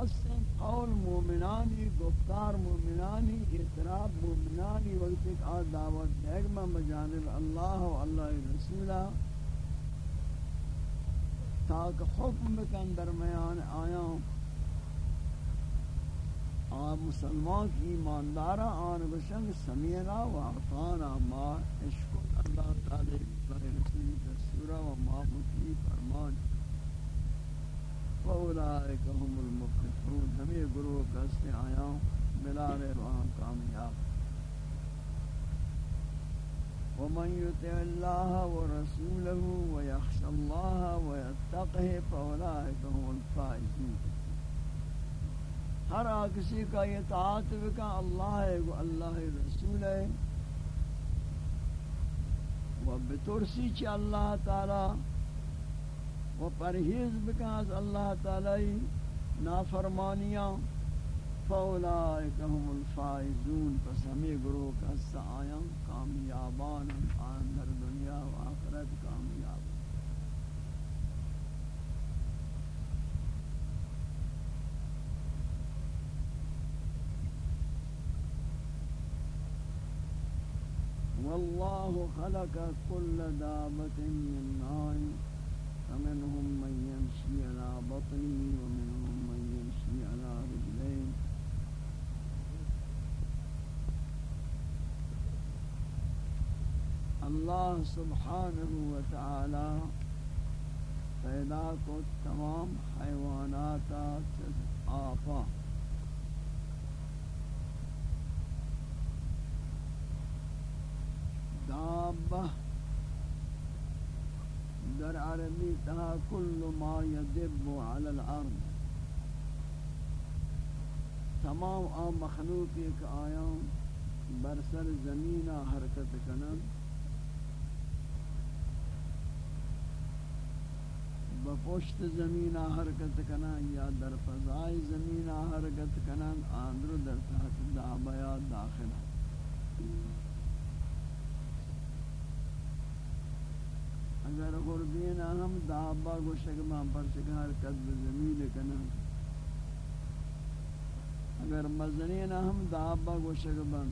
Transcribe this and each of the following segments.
ہستیں قول مومنانی، گفتار مومنانی، اعتراف مومنانی وقت ایک آد دعوت دیگما بجانب اللہ و اللہ رسولہ تاک حکم بکن درمیان آیاں آن مسلمان کی ایماندارا آن بشنگ سمینا و اعطانا ما عشق اللہ تعالی رسولی دستورا و ما مطیع فرمان فاولائک هم المفلحون. ہمیں گروہ کا آیا ہوں ملا وہاں کامیاب ومن یطع اللَّهَ وَرَسُولَهُ ویخش اللَّهَ وَيَتَّقْهِ فَأُولَٰئِكَ هم الفائزون. ہر کسی کا یہ تعاط کا اللہ ہے وہ اللہ رسول ہے. وہ چ اللہ تعالی و پرہیز بکاز اللہ تعالی نافرمانیاں فاولائک هم الفائزون پس ہمیں گروہ کا سایاں کامیابان آن در دنیا و آخرت کامیاب۔ والله خلق كل دابة من نار۔ فمنهم من يمشي على بطنه ومنهم من يمشي على رجلين. اللہ سبحانہ وتعالی پیدا کو تمام حیوانات آفا. دابہ در عربی تہا کل ما یدب علی الأرض. تمام آن مخلوق ایک آیاں برسر زمینہ حرکت کنن بپشت زمینہ حرکت کنن یا در فضائی زمینہ حرکت کنن آندر در تحت دعبیا داخلہ اگر غربین ہم دابا گوشک ماں پر شکار قد زمین کنا۔ اگر مزنین ہم دابا گوشک بن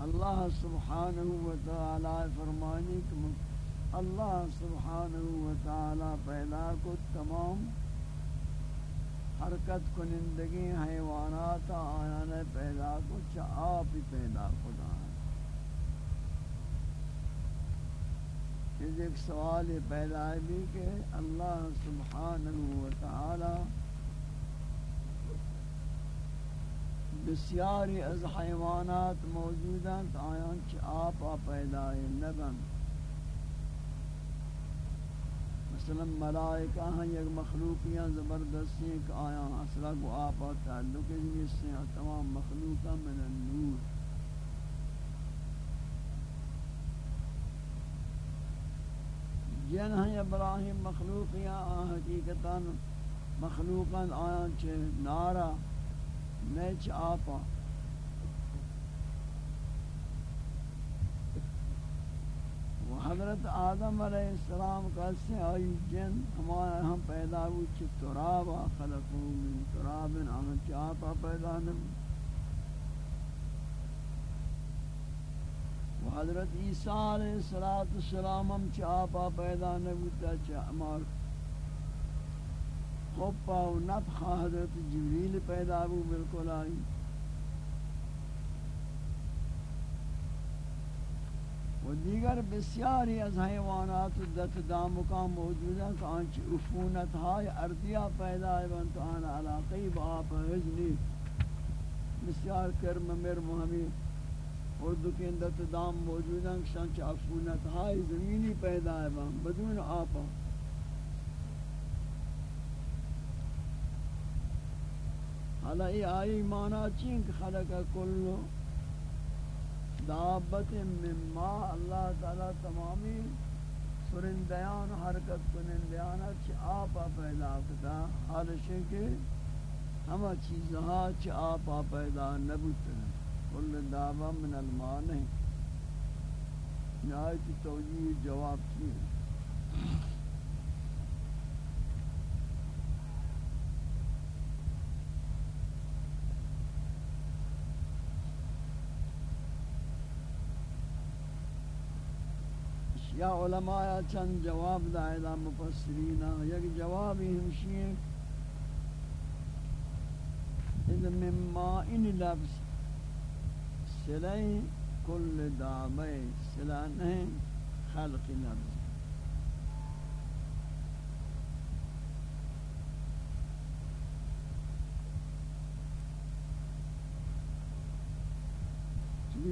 اللہ سبحانہ وتعالی فرمانی کہ اللہ سبحانہ وتعالی پیدا کو تمام حرکت کنندگی حیوانات آیان پیدا کو چاہ پیدا خدا اس ایک سوال پیدا ہے بھی کہ اللہ سبحانہ و تعالی بسیاری از حیوانات موجودند آیان چی آپ پیدا نبن۔ مثلا ملائکہ ہیں، یک مخلوقیاں زبردستی کہ آیان اصلا کو آپ تعلق نہیں سے، تمام مخلوقہ من النور۔ جن ہیں ابراہیم مخلوقیاں آن حقیقتاً مخلوقاً آیاں چھے نارا نیچ آپا و حضرت آدم علیہ السلام کا سے آئی جن ہمارے ہم پیدا ہوئی چھے ترابا خلقو من ترابن آن چھے آپا پیدا نبی حضرت عیسیٰ علیہ السلام ہم چاپا پیدا نبوتا چاہمار خوبا و نفخہ حضرت جبریل پیدا ہو بالکل آئی۔ و دیگر بسیاری از حیوانات دت دامکان موجود ہیں کہ آنچ افونت ہائی اردیا پیدا ہے بنتو آنا علاقی با آپ حجنی بسیار کرم مرم ہمیں۔ اردو کے اندر تدام موجود ہیں شان چافونت ہائی زمینی پیدا ہے وہاں بدون آپا حالا یہ آئی مانا چین کہ خلق کلو دابت مما اللہ تعالی تمامی سرندیان، حرکت کنندیان چی آپا پیدا کتا۔ حالا شکر ہمہ چیزہا چی آپا پیدا نبوتا کل دعوا من الماء نہیں۔ نہایت توجیہ جواب کی ہے۔ یا علماء چند جواب دائے دا مفسرین، یک جوابی ہمشی ہے۔ اذا مما ان لفظ۔ سلعي کل دعمي سلعنه خلق نفسه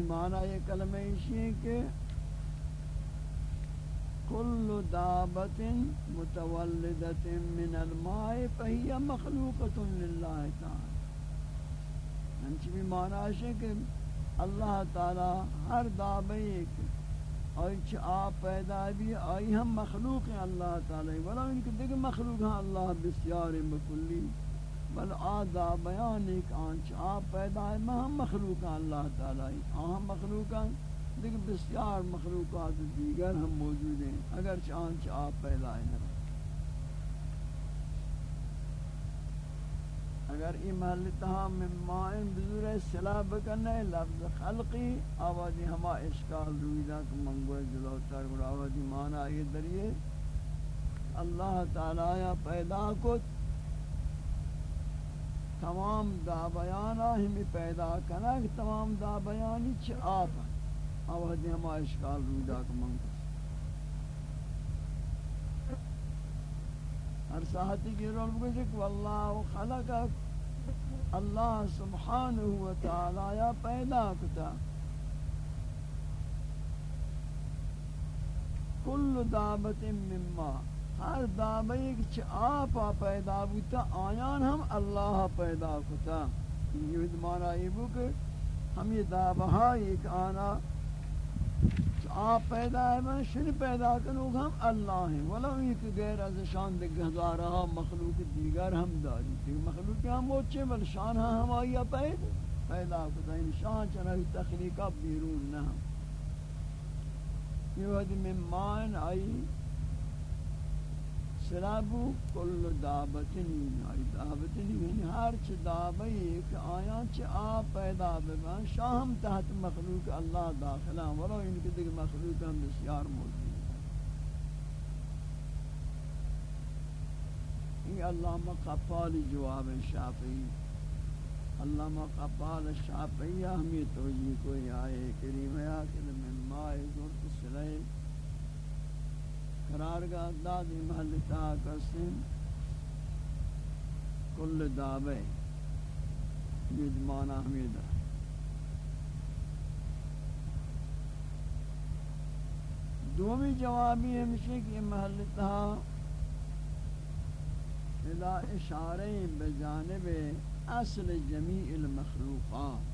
معنی یہ کلمہ ایشی ہے کہ کل دابة متولدت من الماء فہی مخلوقت للہ تعالی ہم يعني بھی معنی ہے کہ اللہ تعالی ہر دابے ایک چھ آپ پیدا بھی آئی ہم مخلوق ہیں اللہ تعالی ولا ان کے دیکھ مخلوق ہیں اللہ بسیار بکلی، بل آدھا بیان ایک آنچ آپ پیدا ہے میں ہم مخلوق ہیں اللہ تعالی ہاں ہم مخلوق ہیں، دیکھ بسیار مخلوقات دیگر ہم موجود ہیں، اگرچہ آنچ آپ پیدا ہے اگر ای محل تہا من مائن بزور صلاح بکنے لفظ خلقی، آوازی ہما اشکال رویدہ کہ منگوے جلوتر گڑا آوازی مانا یہ دریئے اللہ تعالی پیدا کت، تمام دا بیانا ہمی پیدا کنا کہ تمام دا بیانی چھ آپ آوازی ہما اشکال رویدہ کہ منگوے ہر ساحتی کی رول بگوشک واللہ خلقک اللہ سبحانہ و تعالی پیدا کتا۔ کل دابت مما، ہر دابے چھ آپا پیدا بوتا، آیان ہم اللہ پیدا کتا۔ یہ مانا یہ بو ہم یہ دابہا ہاں، ایک آنا آپ پیدا ہے، میں شن پیدا کنو ہم اللہ ہیں۔ ولو ایک غیر از شان دگہ دارا مخلوق دیگر ہم داری۔ دیگر مخلوق ہم موچے بل شان ہاں ہم آئیا پیدا پیدا کتا ان شان چنہ تخلیقہ بیرون نہ ہم۔ یہ وقت میں مان آئی۔ سلابو کل دابتنی آئی دابتنی یعنی ہر چھ دابی ایک آیا چھ آب پیدا ببن شاہم تحت مخلوق اللہ داخلہ ولو ان کے دیکھ مخلوق ہم بسیار موجود یہ علامہ قفال جواب شافعی، علامہ قفال شافعی، ہمیں توجیہ کوئی آئے کریم ہے کہ من ماء ذرت سلیم۔ قرارگاہ دادی محل تاکسن کل دابے یہ معنی حمیدہ دومی جوابی ہمشہ کہ محل تہا الى اشارے بجانب اصل جمیع المخلوقات۔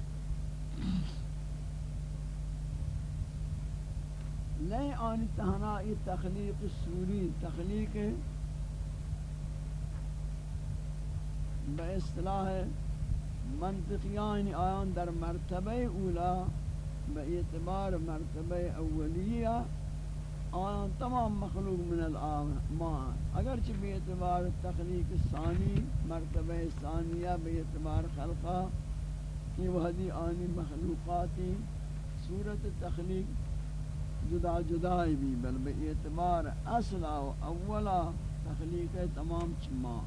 نہیں آنی تہنا یہ تخلیق سوری، تخلیق با اصطلاح منطقیان آیان در مرتبہ اولا با اعتبار مرتبہ اولیہ، آیان تمام مخلوق من المان اگرچہ بے اعتبار تخلیق ثانی، مرتبہ ثانیہ بے اعتبار خلقہ، یہ وحدی آنی مخلوقاتی صورت تخلیق جدا جدا بھی، بل بے اعتبار اصلا و اولا تخلیق تمام چما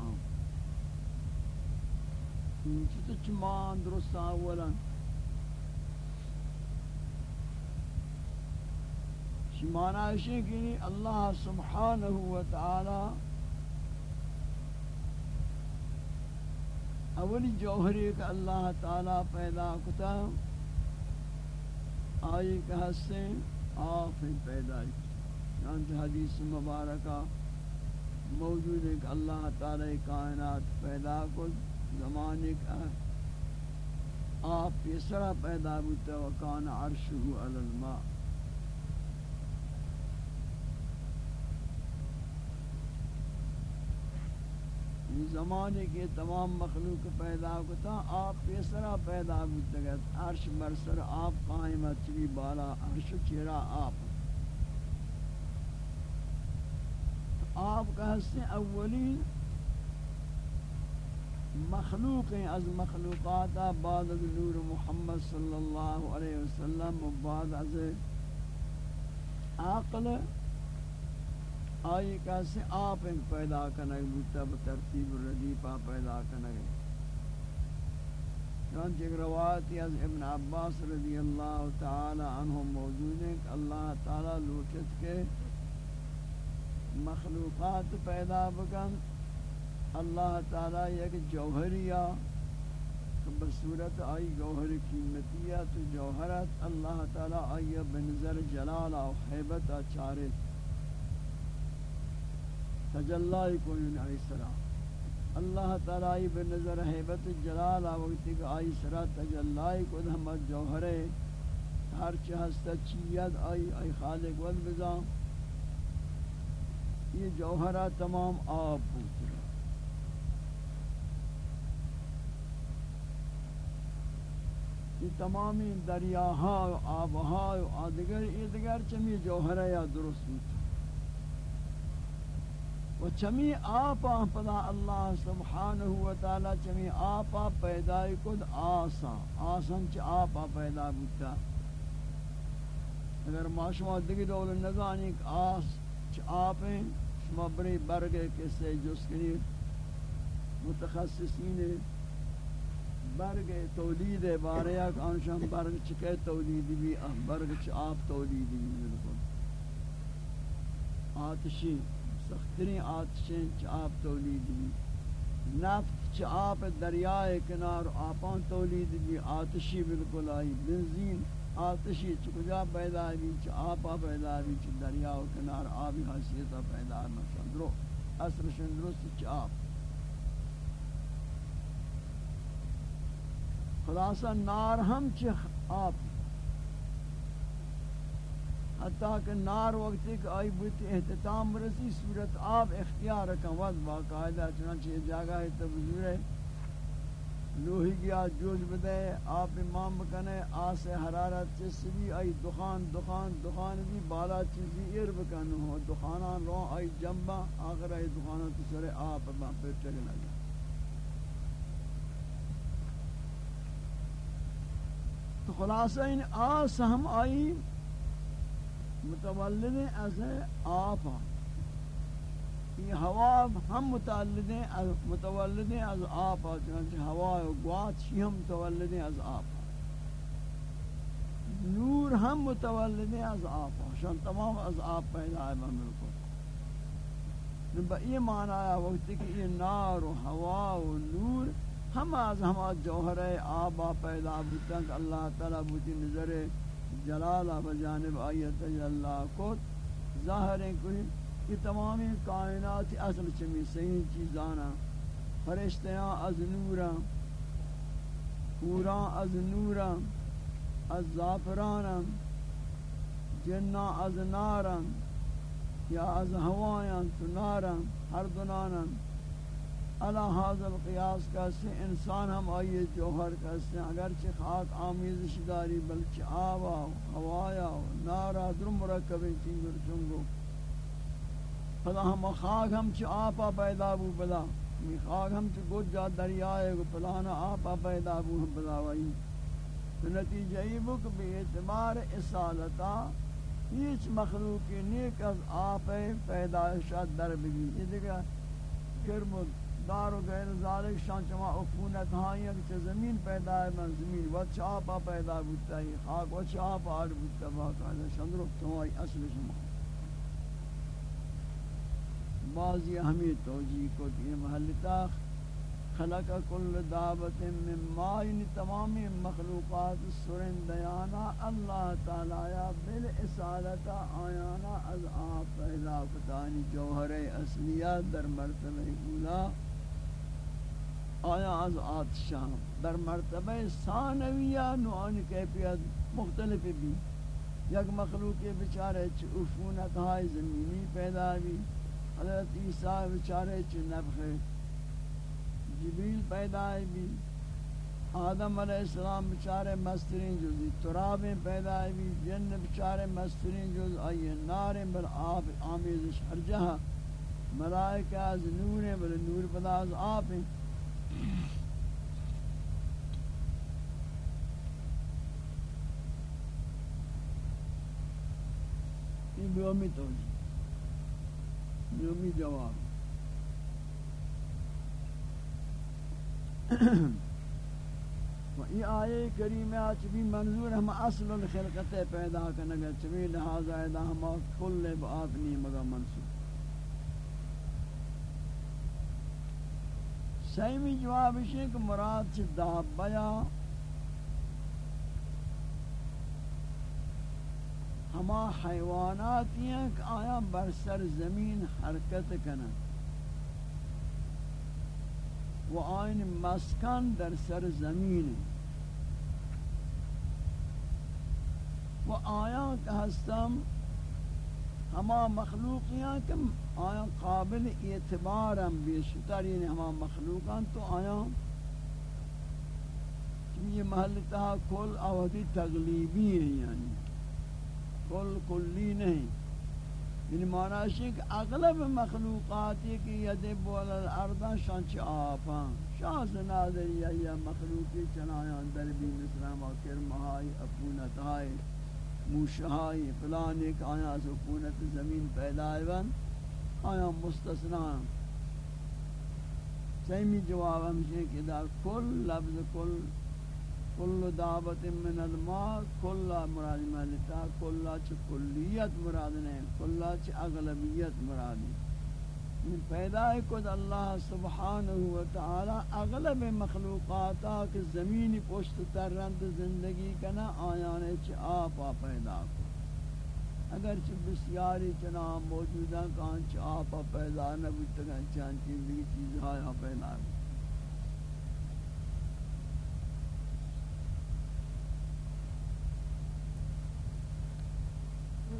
چیز چما درست اولا شمانا ہے کہ یعنی اللہ سبحانہ و تعالی اولی جوہری کہ اللہ تعالی پیدا کتا، آئی کہ ہستیں آف پیدا چند حدیث مبارکہ موجود ہے کہ اللہ تعالی کائنات پیدا کو زمانے کا آپ پیسرا پیدا ہوتا وکان عرش علی الماء۔ زمانے کے تمام مخلوق پیدا ہوتا، آپ پیسرا پیدا ہوتا گا عرش برسر آپ قائمت چلی بالا عرش چیرا آپ۔ آپ کا حصے اولی مخلوق ہیں، از مخلوقات بعد از نور محمد صلی اللہ علیہ وسلم، و بعد از عقل آئی کیسے آپ ایک پیدا کرنے بوتا بترتیب ردیپا پیدا کرنے چنانچہ ایک روایتی از ابن عباس رضی اللہ تعالی عنہ موجود ہے کہ اللہ تعالی لوٹت کے مخلوقات پیدا بکن۔ اللہ تعالی ایک جوہریہ بصورت آئی گوہر قیمتیہ تو جوہرت، اللہ تعالی آئی بنظر جلال و حیبت چارے۔ تجلائی کو یون آئی سرا اللہ تعالی آئی بنظر حیبت جلال وقتی کہ آئی سرا تجلائی کو دھمت جوہرے ہر چہستہ چیت آئی آئی خالق ود بزا یہ جوہرہ تمام آب پوچھ یہ تمامی دریاہا و آبہا و آدگر ادگر چمی جوہرہ یا درست ہوتا و چمی آپا پدا اللہ سبحانہ و تعالی چمی آپا پیدای کد آسا آسان چی آپا پیدا بودتا۔ اگر ما شما دیگی دول نزانی کہ آس چی آپیں، شما بری برگے کسے جس کنی متخصصین برگ تولید بارے ایک آنشان برگ چکے تولید بھی برگ چ آپ تولید بھی۔ آتشی سخترین آتشیں چ آپ تولید بھی نفت چ آپ دریائے کنار آپان تولید بھی آتشی بالکل آئی، بنزین آتشی چ کجا پیدا بھی چ آپا پیدا بھی چ دریا و کنار آبی حیثیت پیدا مثلا درو اصل شندرست چ آپ۔ خلاصہ، نار ہم چھ آپ حتیٰ کہ نار وقت ایک آئی بوتی احتتام رسی صورت آپ اختیار کن. وقت باقاعدہ چنانچہ یہ جاگہ ہے تو بزور ہے لوہی گیا جوج بدے آپ امام بکنے آس حرارت چس بھی آئی دخان دخان دخان بھی بالا چیزی ایر بکن. ہو دخانان رو آئی جنبا، آخر آئی دخانان تو سرے آپ پر ٹک لگا تو خلاصہ ان آس ہم آئی متولد از آپ یہ ہوا ہم متولد از متولد از آپ چنانچہ ہوا و گوات شی ہم متولد از آپ نور ہم متولد از آپ شان تمام از آپ پیدا ہے من بالکل۔ با یہ معنی آیا وقت کہ یہ نار و ہوا و نور ہم از ہما جوہر آبا پیدا بودتا کہ اللہ تعالی بودی نظر ہے جلالا بجانب آیت اللہ کو ظاہر ہے کوئی یہ تمامی کائنات اصل چمی صحیح چیزانا فرشتیاں از نورا پورا از نورا از زافرانا جنہ از نارا یا از ہوایاں تو نارا ہر دنانا علا حاضر القیاس کہتے ہیں انسان ہم آئیے جوہر کہتے ہیں اگرچہ خاک آمیزش داری، بلکہ آوا ہوایا نارا در مرکب چنگر چنگو۔ پدا ہم خاک ہم چھ آپا پیدا بو پدا می خاک ہم چھ گود جا دریائے گو، پلانا آپا پیدا بو ہم پدا وئی۔ تو نتیجہ یہ بک بے اعتبار اصالتا ہیچ مخلوقی نیک از آپ پیدایشات در بگی۔ یہ دیکھا کرمد دار و غیر ذالک شان چما عفونت ہاں کہ زمین پیدا ہے من زمین. و چاپا پیدا بودتا ہے خاک، و چاپا آر بودتا باقاعدہ شندر تمہاری اصل شما. بعضی ہمیں توجیہ کو یہ محلتا خلق کل دعوت من مائن تمام مخلوقات سرندیانا. اللہ تعالی یا بالاسالتا آیانا از آپ پیدا فتانی جوہر اصلیہ در مرتبہ اولا. آیا از آتشان در مرتبہ ثانویہ نوعانی کیفیت مختلف بھی۔ یک مخلوق بچارے چھ عفونت ہائی زمینی پیدا بھی، حضرت عیسیٰ بچارے چھ نبخ جبریل پیدا بھی، آدم علیہ السلام بچارے مسترین جزی ترابیں پیدا بھی، جن بچارے مسترین جز آئی ناریں بل آب آمیزش ہر جہاں ملائکہ از نوریں بل نور پدا از آپ یہ دومی توجہ نومی جواب. و ای آیے کریمہ چبی منظور ہم اصل الخلقت پیدا کرنگا چبی لہذا ایدہ ہم کل با آپنی مگا منصور سیمی جواب ہے کہ مراد سے دابیا ہما حیوانات ہیں کہ آیا برسر زمین حرکت کرنا و آئین مسکن در سر زمین۔ و آیا کہ ہستم ہما مخلوقیاں کہ آیا قابل اعتبارم بیشتر یعنی ہما مخلوقان تو آیا۔ یہ محل تہا کل آوازی تغلیبی ہے یعنی۔ کل کلی نہیں۔ یعنی معنی ہے کہ اغلب مخلوقات یہ کہ ید بول الارض شانچ آپا شاز نادر یا یا مخلوقی چنایان در بھی مثلا کرمہائی، اپونتہائی، موشہائی، فلان ایک آیا از اپونت زمین پیدا ہے آیا مستثنا سیمی جواب ہمشہ کہ دا کل لفظ کل کل دعوت من الماء، کل مراد مالتا کل چ کلیت مراد نہیں کل چ اغلبیت مراد من پیدا ہے کو اللہ سبحانہ و تعالی اغلب مخلوقات کہ زمین پشت ترند زندگی کنا آیان چ آپ پیدا کو اگر چ بسیاری چنا موجودہ کان چ آپ پیدا نہ بوتگا چان چیز ہایا پیدا کو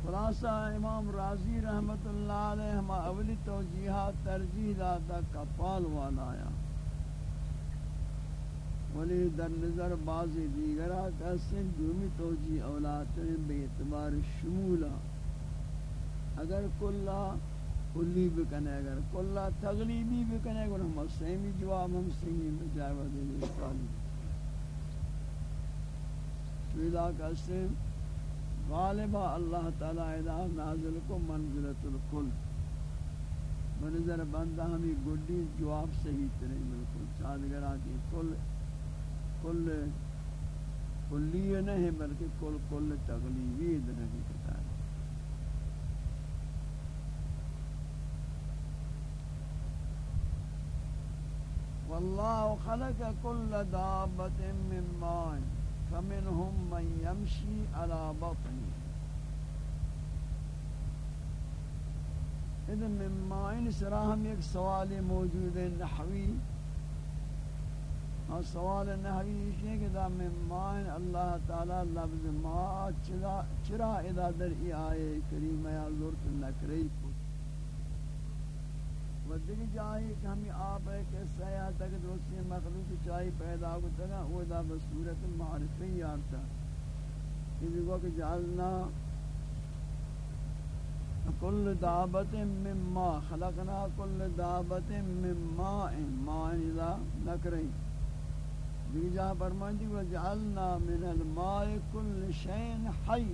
خلاصہ امام راضی رحمت اللہ علیہ ہم اولی توجیحات ترجیح داتا کپال والا آیا۔ ولی در نظر بعضی دیگرہ کسن دومی توجیح اولاتیں بے اعتبار شمولا۔ اگر کلا کلی بکنے، اگر کلا تغلیبی بکنے، اگر ہم سیمی جواب، ہم سیمی بجائے دے دے کالی ویدہ کسن غالبا اللہ تعالی ادا نازل کو منزلت الکل۔ بنظر بندہ ہمیں گڈی جواب صحیح ترے بالکل۔ چادگرہ کی کل کل، کلی نہیں بلکہ کل کل تغلیبی در حقیقت ہے۔ واللہ خلق کل دابت من مائن فمنهم من يمشي على بطنه. اذن من مائن سراہم ایک سوال موجود ہے نحوی. اور سوال نحوی یہ کہ دا من مائن اللہ تعالی لفظ ما چرا ادا در ای آئے کریمہ یا ضرط نکری کو؟ و دیگه جایی که همی آب ہے کہ سیاہ تک درستی مخلوق چاہی پیدا ہوتا گا وہ دا بصورت معرفی یارتا یہ گو کہ جعلنا کل دابت من ما خلقنا کل دابت من ماء ماء اذا یعنی نکرئی دیگه جہاں فرمائیں دی وجعلنا من الماء کل شین حی۔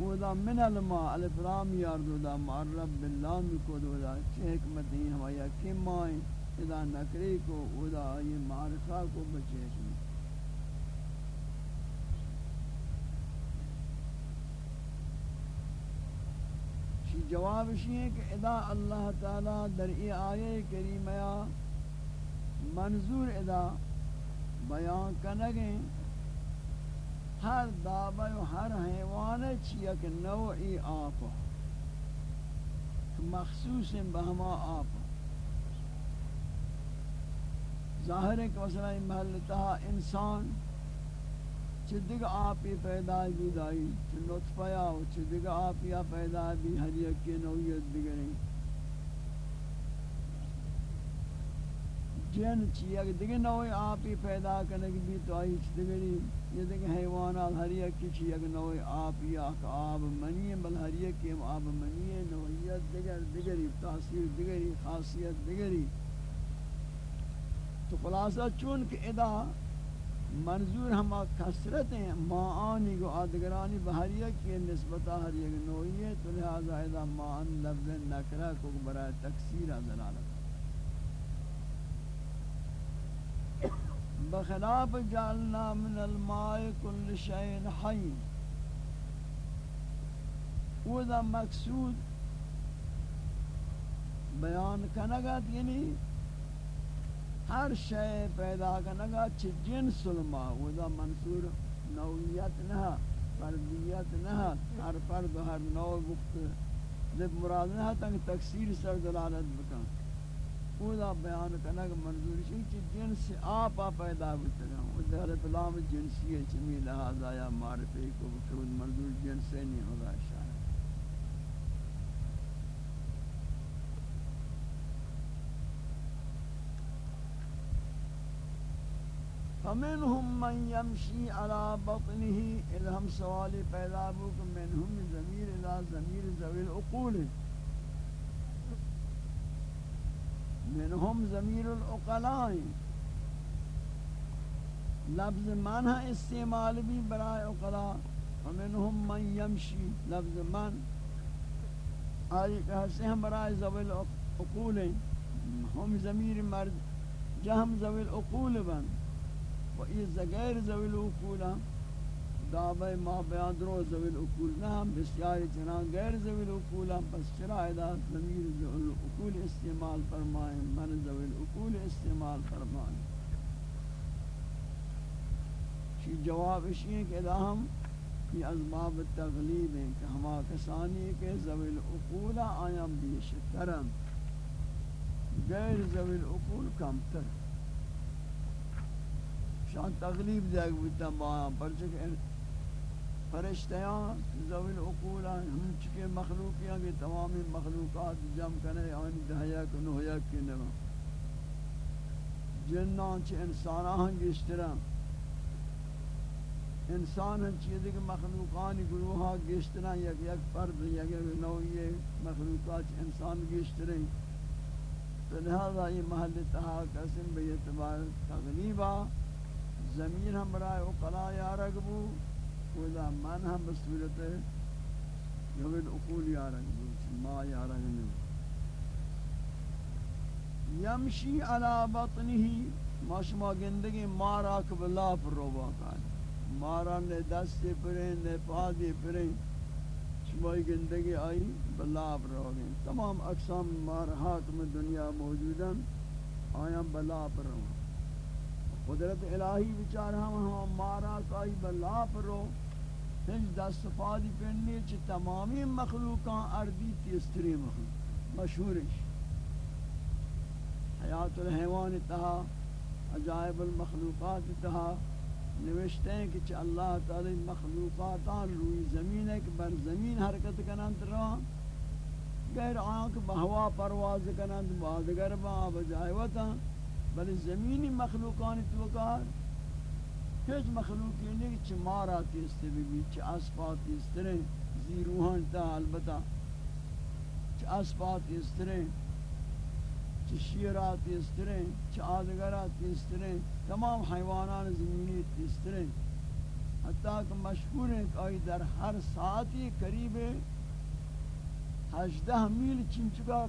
ودا من الماء الف لام یارد ودا معرب باللام کو ودا چه حکمت ہیں ہمایا کہ مائیں اذا نکری کو ودا یہ معرفہ کو بچے ہیں جواب شی ہے کہ ادا اللہ تعالی در ای آیے کریمہ منظور ادا بیان کنگیں ہر دابہ و ہر حیوان چیا کہ نوعی آپ مخصوص بہما آپ ظاہر ہے کہ مثلا محلتہ انسان چدگ آپ پیدا بھی دائی چھ نطفہ یا چدگ آپ یا پیدا بھی ہر یک کی نوعیت بگریں جن چیئے دیگه نوعی آپی پیدا کرنے کی بھی تو آئی چدگری یہ دیکھ حیوانات ہر ایک کی چیز نوع آب یا آب منی بل ہر ایک کی آب منی ہے نوعیت دیگر، دیگری، تاثیر دیگری، خاصیت دیگری۔ تو خلاصہ چون کہ ادا منظور ہما کسرت ہیں ما آنی کو آدگرانی بہریہ کی نسبتہ ہر یک نوعی لہذا اذا ما آن لفظ نکرہ کو برای تکسیر دلالت بخلاف جعلنا من الماء كل شيء حي. وذا مقصود بیان کنگت یعنی ہر شے پیدا کنگا چھ جنس الماء وذا منصور نوعیت نہ، فردیت نہ، ہر فرد ہر نوع وقت جب مراد نہ تنگ تکثیر سر دلالت بکن۔ اولا بیان کنگ منظور شئی چی جنس آپا پیدا بتنا او در اطلام جنسی ہے چمی لہذا یا معرفی کو بکرود منظور جنس نہیں ہوگا شاید۔ فمنهم من يمشي على بطنه اذا هم سوالی پیدا بک منهم ضمیر الى ضمیر ذوی العقول۔ منهم ضمیر العقلاء. لفظ من ہے استعمال بھی برائے عقلاء، ومنهم من يمشي لفظ من. آئی کہتے ہیں برائے ذوی العقول ہم ضمیر مرد، جہم ذوی العقول بن، و یہ غیر ذوی العقول دعوی ما بیان درو ذوی العقول نہ بسیاری چنان، غیر ذوی العقول پس چرا ادا ضمیر ذوی العقول استعمال فرمائیں من ذوی العقول استعمال فرمائیں چی جواب اسی ہے کہ ادا ہم یہ ازباب تغلیب ہیں کہ ہما کسانی کے ذوی العقول آیاں بیشترم غیر ذوی العقول کمتر. شان تغلیب دے گوتا با پرچہ فرشتیاں ذوی العقول ہم چکے مخلوقیاں کہ تمامی مخلوقات جم کرے آنی دہیا کنو ہویا کی نوا جنان چھ انساناں ہنگی اشترا انسان ہن چیز کہ مخلوقانی گروہا گشترا یک یک فرد، یک یک نوعی مخلوقات انسان گشترے تو لہذا یہ محل تہا قسم بے اعتبار تغلیبہ زمین ہم برائے اقلا یا رگبو ولا من ہم بصورت یوم اقول یا رگبو ما یا رگنو یمشی علی بطنه ما شما گندگی مارا کبلا پر رو باقا مارا نے دست پریں نے پادی پریں۔ شما گندگی آئی بلا پر رو گئیں۔ تمام اقسام مارہات میں دنیا موجودن آیا بلا پر رو۔ قدرت الہی بچار ہم ہم مارا کائی بلا پرو ہنج دست فادی پہننے چھ تمامی مخلوقان اردی تیستری مخلوق، مشہورش. حیات الحیوان تہا، عجائب المخلوقات تہا نوشتے ہیں کہ چھ اللہ تعالی مخلوقاتان روی زمین ہے کہ بر زمین حرکت کنند رہا غیر آنکھ بہوا پرواز کنند، بازگر با بجائے بل زمینی مخلوقان توکار هیچ مخلوقی نہیں چھ مارا تیستے بھی چھ اسپات تیسترے زیروہان تا البتہ چھ اسپات تیسترے چھ شیرات تیسترے چھ آدگرات تیسترے تمام حیوانان زمینی تیسترے حتیٰ کہ مشہور ہیں کہ آئی در ہر ساعتی قریب ہجدہ میل چنچکا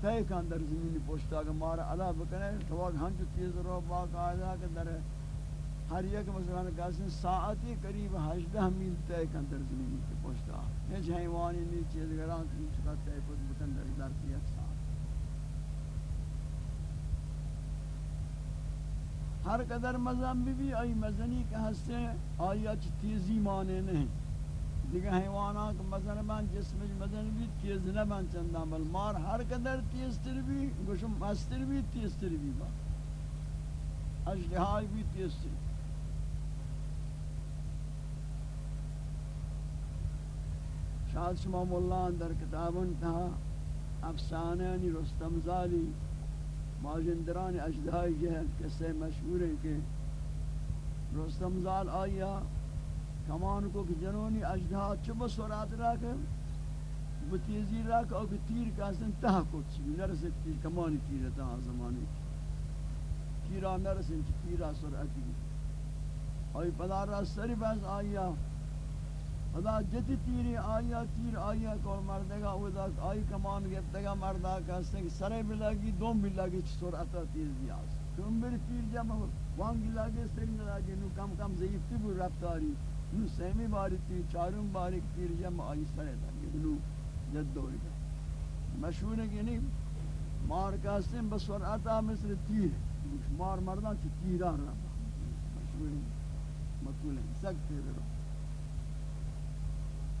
تے کان در زمین پوشتا کہ مارا علا بکنے تو ہن جو تیز رو با قاعدہ کہ در ہر یک مثلا کاسن ساعتی قریب 18 میل تے کان در زمین پوشتا یہ حیوانی نی چیز گران کی چکا تے کو بکن در در کی ہر قدر مزم بھی بھی ای مزنی کہ ہستے آیا تیزی مانے نہیں۔ دیگه حیوانات مثلا من جسمش بدن بھی، تیز نہ بن چندا بل مار ہر قدر تیز تر بھی، گوشم مستر بھی، تیز تر بھی با۔ اجدہائی بھی تیز تر۔ شاید شما مولا در کتابن تھا افسانہ یعنی رستم زالی ماجندران اجدہائی جہل قصے مشہور ہیں کہ رستم زال آیا کمان کو کہ جنونی اجدہا چب سورات راک بتیزی راک او کہ تیر کا سن تہ کو چی نرسد تیر کمانی تیر تا زمانے تیرا نرسن چی تیرا سرعتی آئی پدا را سری بس آیا پدا جتی تیری آیا تیر آیا کول مردگا، او دا آئی کمان گفتگا مردا کہستے کہ سرے بھی لگی، دوم بھی لگی، چھ سرعتا تیر دیاز کم بر تیر جمع وانگی لگے سرین لگی نو کم کم ضعیفتی بھی رفتاری۔ نو سیمی باری تیر چاروں باری تیر جمع آئی سرے دا نو جد دوری دا۔ مشہور ہے کہ نہیں؟ مار کہستے ہیں بسرعتا مثل تیر، مار مردان چھ تیران رہا مشہور ہے، مقبول ہیں سکتے رہو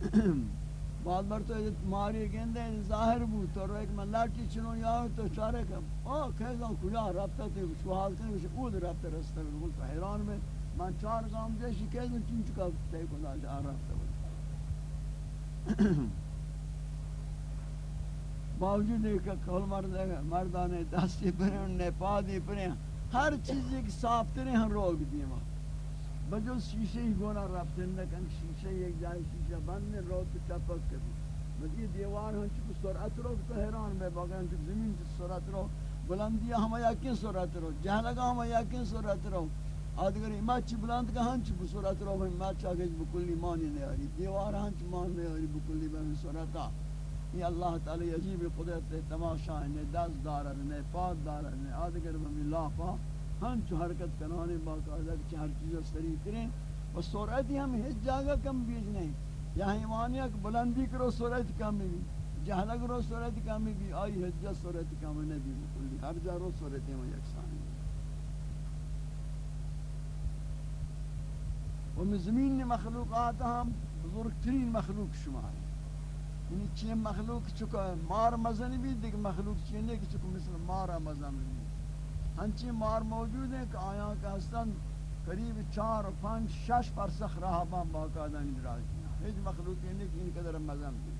بعد بار تو ماری گندے ظاہر بو تو رو ایک من لاٹی چنو یا تو چارے کم آ کھیزاں کجا رابطہ تے شو حال تے وش اود رابطہ رستہ بول تو حیران میں من چار گام دیشی کھیزاں تین چکا تے کو لا جا رابطہ باوجود ہے کہ کول مرد مردانے دستی پرے نے پادی پرے ہر چیز ایک صاف ترے ہن روگ دیما بجو شیشے ہی گونا رفتن لکن شیشے ایک جائے شیشہ بند نے رو تو چپک کبھی بجی دیوار ہن چکو سرعت رو، تو حیران میں باگن چکو زمین چکو سرعت رو۔ بلندی ہم یقین سرعت رو؟ جہاں لگا ہم یقین سرعت رو؟ آدگر ایمات چی بلند کا ہن چکو سرعت رو ہم مات چاکش بکلی مانی نہیں آری دیوار ہن چکو مان نہیں آری بکلی بہن سرعتا یہ اللہ تعالی عجیب قدرت، تماشا ہے دست دارر نے پاد دارر نے آدگر بہن اللہ پا ہم چو حرکت کرانے باقاعدہ کہ ہر چیز سری کریں و سرعت ہم ہیچ جاگہ کم بیج نہیں۔ یا ایمانیہ کہ بلندی کرو، سرعت کم بھی۔ جہلہ کرو سرعت کم بھی، آئی حجہ سرعت کم نہیں۔ بھی ہر جا رو سرعت ہم یکسانی و زمین مخلوقات ہم بزرگترین مخلوق شمار یعنی چین مخلوق چکا مار مزنی بھی، دیکھ مخلوق چین چینے کہ چکا مثل مارا مزن بھی۔ ہنچی مار موجود ہیں کہ آیا کہ ہستن قریب چار و پانچ شش پر سخ رہا بام باقاعدہ ندراز کیا ہیچ مخلوق نہیں کہ ان قدر مزم دی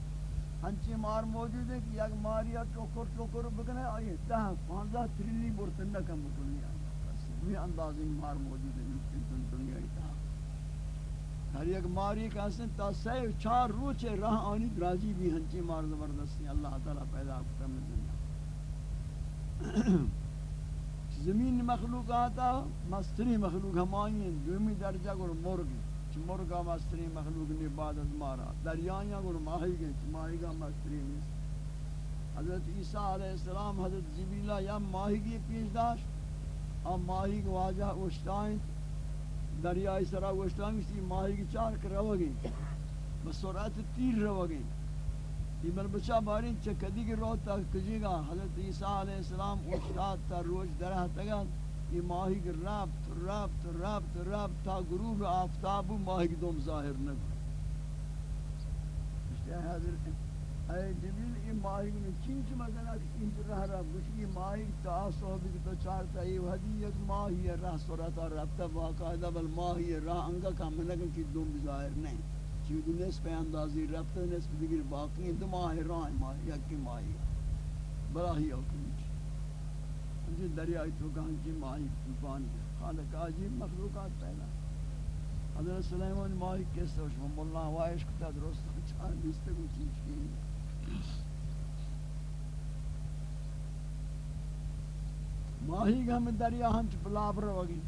ہنچی مار موجود ہے کہ یک ماریا چوکر چوکر بکنے آئیے تہ پانزہ تریلی برتن نکم بکنی آئیے یہ اندازی مار موجود ہے ان دنیا تہا ہر یک ماری کا ہستن تا سی چار روچے راہ آنی درازی بھی ہنچی مار زبردستی اللہ تعالیٰ پیدا کرتا میں دنیا زمین مخلوقات مستری مخلوق ہمائیں دومی درجہ گر مرگ چ مرگا مستری مخلوق نے بعد از مارا دریاں گر ماہی گئے چ ماہی گا مستری نہیں حضرت عیسیٰ علیہ السلام، حضرت جبیلہ یا ماہی کی پیش داشت۔ اور ماہی کو واجہ اشتائیں دریائی سرا اشتائیں اسی ماہی کی چار کر رو گئی بسرعت تیر رو گئی یہ بل بچہ بارین چکدی کی روح تک کجی گا؟ حضرت عیسیٰ علیہ السلام اشتاد تا روش درہ تگا یہ ماہی کی رابط رابط رابط رابط تا گروب آفتاب و ماہی کی دوم ظاہر نگو اشتہ حضرت اے جبیل یہ ماہی میں چنچ مدنہ کہ انت رہ رہا بچ یہ ماہی تا صحبی تو چارتا یہ حدی یک ماہی رہ سورتا رابطہ باقاعدہ بل ماہی رہ انگا کام نگن کی دوم ظاہر نہیں چیز نصف اندازی رفت نصف دیگر باقی دو ماہ رائے ماہ، یکی ماہی بلا ہی اوکنی ہنچی دریائی تو کہاں چی ماہی توفانی خالق عجیب مخلوقات پیدا حضرت سلیمان ماہی کس تو شما اللہ وائش کتا درست چار بیستے کو چیز کی۔ ماہی کا ہمیں دریا ہنچ پلابر وگی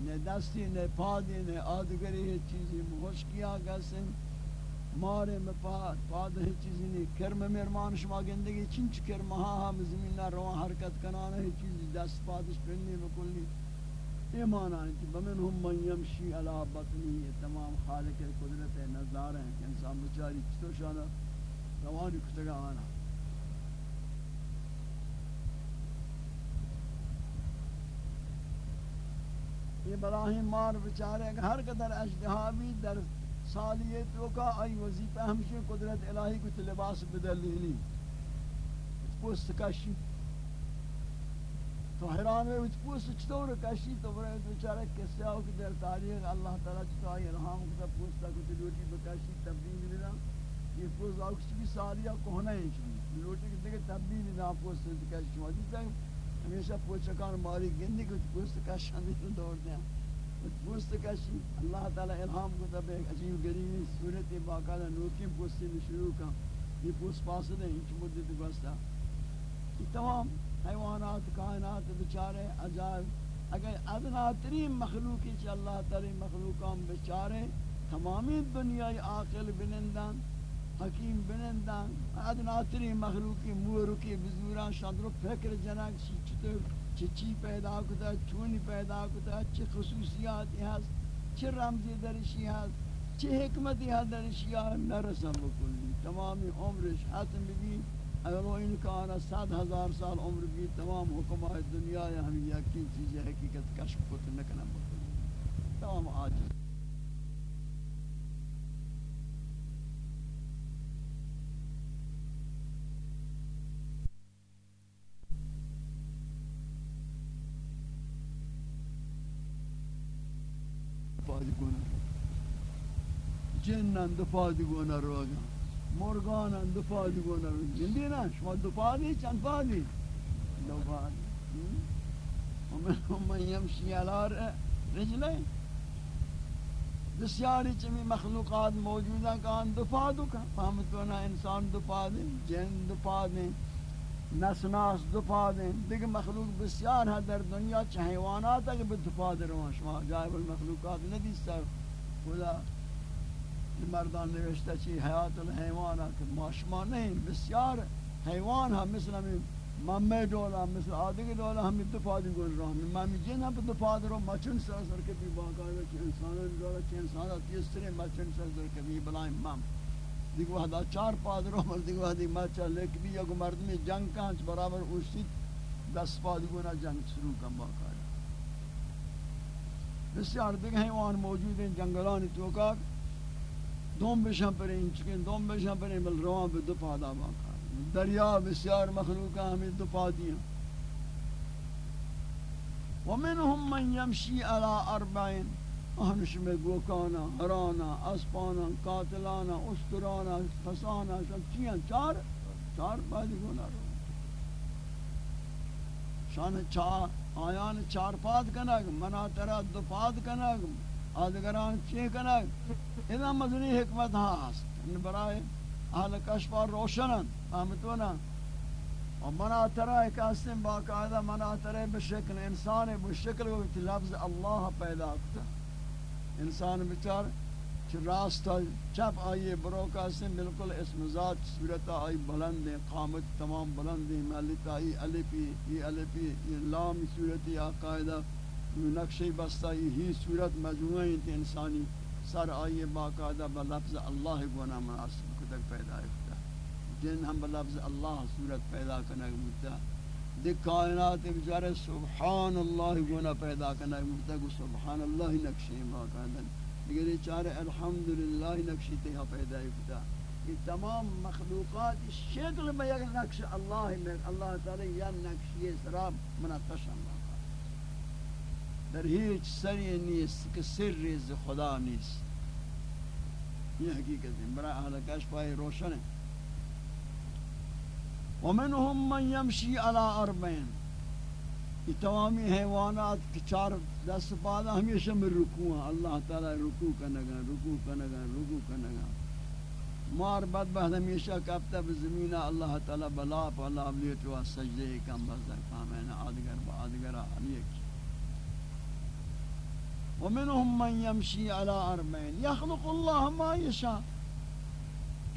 نے دستی نے پادی نے آدگری ہے چیزی مخشکیا گسن مارے میں پاد پاد ہے چیزی نہیں کرم مرمان شما گندگی چنچ کرم ہاں ہم زمین نہ روان حرکت کنانا ہے چیزی دست پادش پرنی بکلی یہ معنی ہے کہ بمن ہم من یمشی علا بطنی یہ تمام خالق قدرت نظار ہیں کہ انسان بچاری چطور شانا روانی کتگا آنا یہ براہیم مار بچارے ہر قدر اجتہابی در سالیت کا آئی وظیفہ ہمشہ قدرت الہی کو لباس بدل لینی۔ پوست کشی۔ تو حیران ہے اس پوست چطور کشی؟ تو برای بیچارہ کسی آو کہ در تاریخ اللہ تعالیٰ چطور آئی الہام کتا پوستا کو لوٹی بکشی تبدیل دینا یہ پوست آو کسی بھی سالیہ کوہنا ہے چلی لوٹی کتا کہ تبدیل دینا پوست کشی۔ شما دیتا ہمیشہ پوچھکان ماری گندی کو پوست کشی دور دیا پوست کشی اللہ تعالی الہام کو تب ایک عجیب غریبی صورت باقاعدہ نوکی پوستی میں شروع کا۔ یہ پوست پاسد ہے انچ مدت گوستا یہ تمام حیوانات، کائنات بچارے عجائب، اگر ادنا ترین مخلوقی چ اللہ تعالی مخلوقان بچارے تمامی دنیا عاقل بنندان، حکیم بنندان ادنا ترین مخلوقی مورکی بزوران شاندرو فکر جناک چی چطور چی چی پیدا کتا، چونی پیدا کتا، چی خصوصیات هست چی رمزی درشی هست چی حکمتی هست درشی هست نرسم بکلی، تمامی عمرش حتم بگی اگر وہ انکانا سات ہزار سال عمر بھی تمام حکمہ دنیا ہمیں یقین چیزیں حقیقت کشف کو تو نکنم بکلی. تمام آجز جنن دفاع دیگونه روگا مرغانن دفاع دیگونه روگا جندی نه شما دفاع دی چند پا دی دفاع دی ومن یمشی علار رجلے بسیاری چمی مخلوقات موجود ہیں کہ ان دفاع دو کا فهمتو نا انسان دفاع دیں جن دفاع دیں نسناس دفاع دیں دیکھ مخلوق بسیار ہے در دنیا چھ حیوانات ہے کہ دفاع دیں شما. جائب المخلوقات ندیستا خدا مردان نوشته چی؟ حیات الحیوان که ماشما نہیں بسیار حیوان هم مثل ہمیں ممه دولا مثل آدھگی دولا ہمیں دفاع دی گل رہا ہمیں ممی جن ہم دفاع دی رو مچن سر سر کبھی باقاعدہ انسان دولا چی انسان تیسرے مچن سر سر کبھی بلائیں مم. دیکھ وحدہ چار پا دی رو مر دیکھ وحدی مچا لیک بھی یک مردمی جنگ کانچ برابر اوشتی دس پا دی گونا جنگ شروع کن باقاعدہ بسیار دیکھ حیوان موجود ہیں جنگلانی توکاک دوم بشن پر این چکن دوم بشن پر این بل روان به دو پادا باقا دریا بسیار مخلوق ہمیں دو پادیاں ومنهم من يمشي على اربعين اهنش میں گوکانا، ہرانا، اسپانا، قاتلانا استرانا فسانا شان چیاں چار چار پادی گونا رو۔ شان چار آیان چار پاد کنگ، منا ترا دو پاد کنگ، آدگران چی کنگ۔ اذا مدنی حکمت ہاست۔ ان برائے اہل کشفار روشنن فهمتونا و منا ترہ ایک اسم باقاعدہ، منا ترہ بشکل، انسان بشکل کو لفظ اللہ پیدا کرتا۔ انسان بچار چھ راستہ چپ آئیے برو کا بالکل اسم ذات صورت آئی، بلند قامت تمام بلند ملت آئی الفی یہ الفی یہ لام صورت آ قاعدہ نقشی بستہ ہی صورت مجموعی انسانی سر آئیے باقاعدہ بلفظ اللہ گونا مناسب کتک پیدا ہے جن ہم بلفظ اللہ صورت پیدا کرنے مدتا دیکھ کائنات بچارے سبحان اللہ گونا پیدا کرنے مدتا کہ سبحان اللہ نقشی باقاعدہ دیکھ یہ چارے الحمدللہ نقشی تیہا پیدا ہے یہ تمام مخلوقات شکل میں یک نقش اللہ میں، اللہ تعالی یا نقشی سراب منقش اللہ در هیچ سری نیست که سری از خدا نیست۔ یہ حقیقت ہے برای اہل کشف روشن ہے ومنهم من يمشي على اربعين یہ تمامی حیوانات کے چار دست پادا ہمیشہ میں رکوع ہیں۔ اللہ تعالی رکوع کرنگا رکوع کرنگا رکوع کرنگا مار بدبخت ہمیشہ کبتا بزمینہ اللہ تعالی بلا پا اللہ بلیتوا سجدے کم بزر کامین آدگر با آدگر آلیہ کی ومنهم من يمشي على اربعين يخلق الله ما يشاء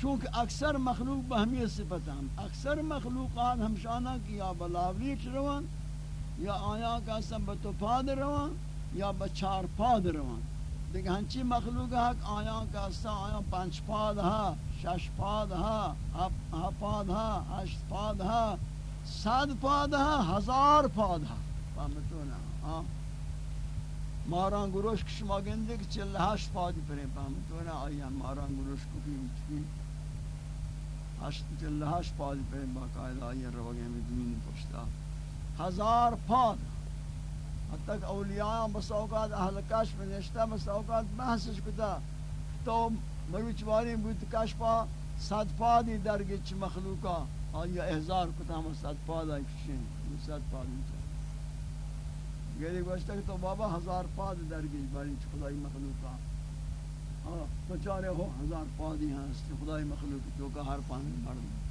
چونکہ اکثر مخلوق بہمی صفت ہم اکثر مخلوقات ہمشانہ کی یا بلاوریک روان، یا آیا کا سب تو پاد روان، یا بچار پاد روان۔ دیکھ ہنچی مخلوق حق آیا کا سا آیا پانچ پاد ہا شش پاد ہا ہا پاد ہا ہشت پاد ہا ساد پاد ہا ہزار پاد ہا فهمتو نا ہاں ماران گروش شما گنده که چل هشت پادی پرین پهم تو نه آیان ماران گروش کبیم چکی هشت چل هشت پادی پرین باقاعده آیان رو گیم زمین پشتا. هزار پاد حتی که اولیاء بس اوقات اهل کشف نشتا بس اوقات بحثش کتا تو مروچ واری بود کشفا صد پادی درگی چی مخلوقا. آیا احزار کتا ہم صد پادا کشین؟ صد پادی گیری یعنی گوشتا کہ تو بابا ہزار پاد در گئی باری خدای مخلوقا. تو چارے ہو، ہزار پادی ہیں، اس کے خدای مخلوق جو کہ ہر پانی مرد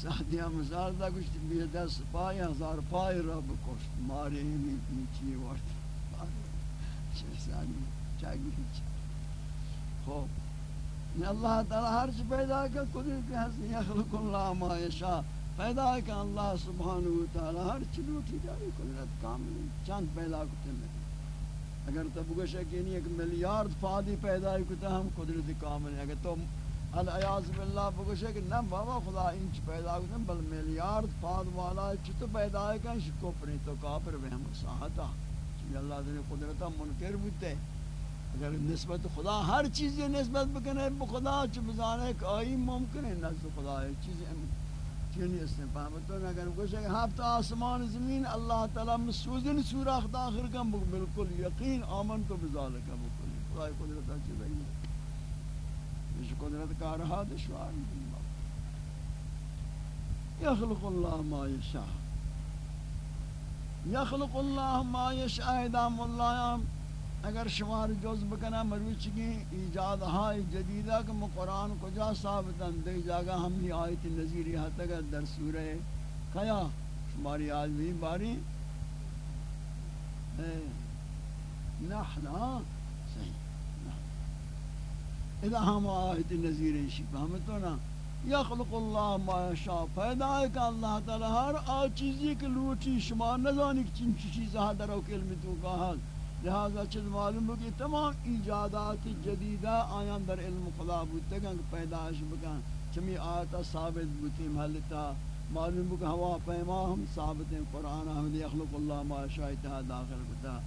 ساتھیاں مثال دا کچھ بھی دس پائی، ہزار پائی، رب کشت مارے ہی نیچی ورد چھ سالی چاگی چھ خوب۔ اللہ تعالی ہر چی پیدا کر قدرت کے حسن یخلق اللہ ما یشا پیدا کر اللہ سبحانہ وتعالی ہر چی لوٹی جاری قدرت کامل چند پیدا کرتے ہیں۔ اگر تو بگوش ہے کہ نہیں، ایک ملیارد فادی پیدا کرتا ہم قدرت کامل ہے اگر تو العیاض باللہ بگوشے کہ نہ بابا خدا انچ پیدا کرتے ہیں، بل ملیارد فاد والا چی تو پیدا ہے کہ شکو پری تو کافر بہم ساہتا۔ چی اللہ دنے قدرتا منکر بودتے اگر نسبت خدا، ہر چیز نسبت بکنے بخدا چی بزانے کہ آئی ممکن ہے، نزد خدا ہے چیز چینی اس نے پاہمتو اگر بگوشے کہ ہفت آسمان زمین اللہ تعالی مسوزن سوراخ داخل کم بالکل یقین آمن تو بزالکا بکل خدای قدرتا چیز ہے۔ اس قدرت کا رہا دشوار یخلق اللہ ما یشاء۔ یخلق اللہ ما یشاء ادام اللہ اگر شمار جز بکنا مروچ کی ایجاد ہائی جدیدہ کہ قرآن کو جا ثابتاً دے جاگا ہم ہی آیت نظیری حد تک در سورہ کیا شماری آدمی باری۔ نحنا ہاں، اذا ہم آیت نظیر شی فهمتو نا۔ یخلق اللہ ما شاء پیدا ہے کہ اللہ تعالی ہر آ چیزی کے لوٹی شما نزانی کہ چن چیز ہے درو کے علم تو کہا۔ لہذا چیز معلوم ہو کہ تمام ایجادات جدیدہ آیان در علم خدا بودتے کہ پیدائش بکن، چمی آیتا ثابت بودتی محلتا، معلوم ہو کہ ہوا پیما ہم ثابت ہیں، قرآن ہم یخلق اللہ ما شاء داخل بتا۔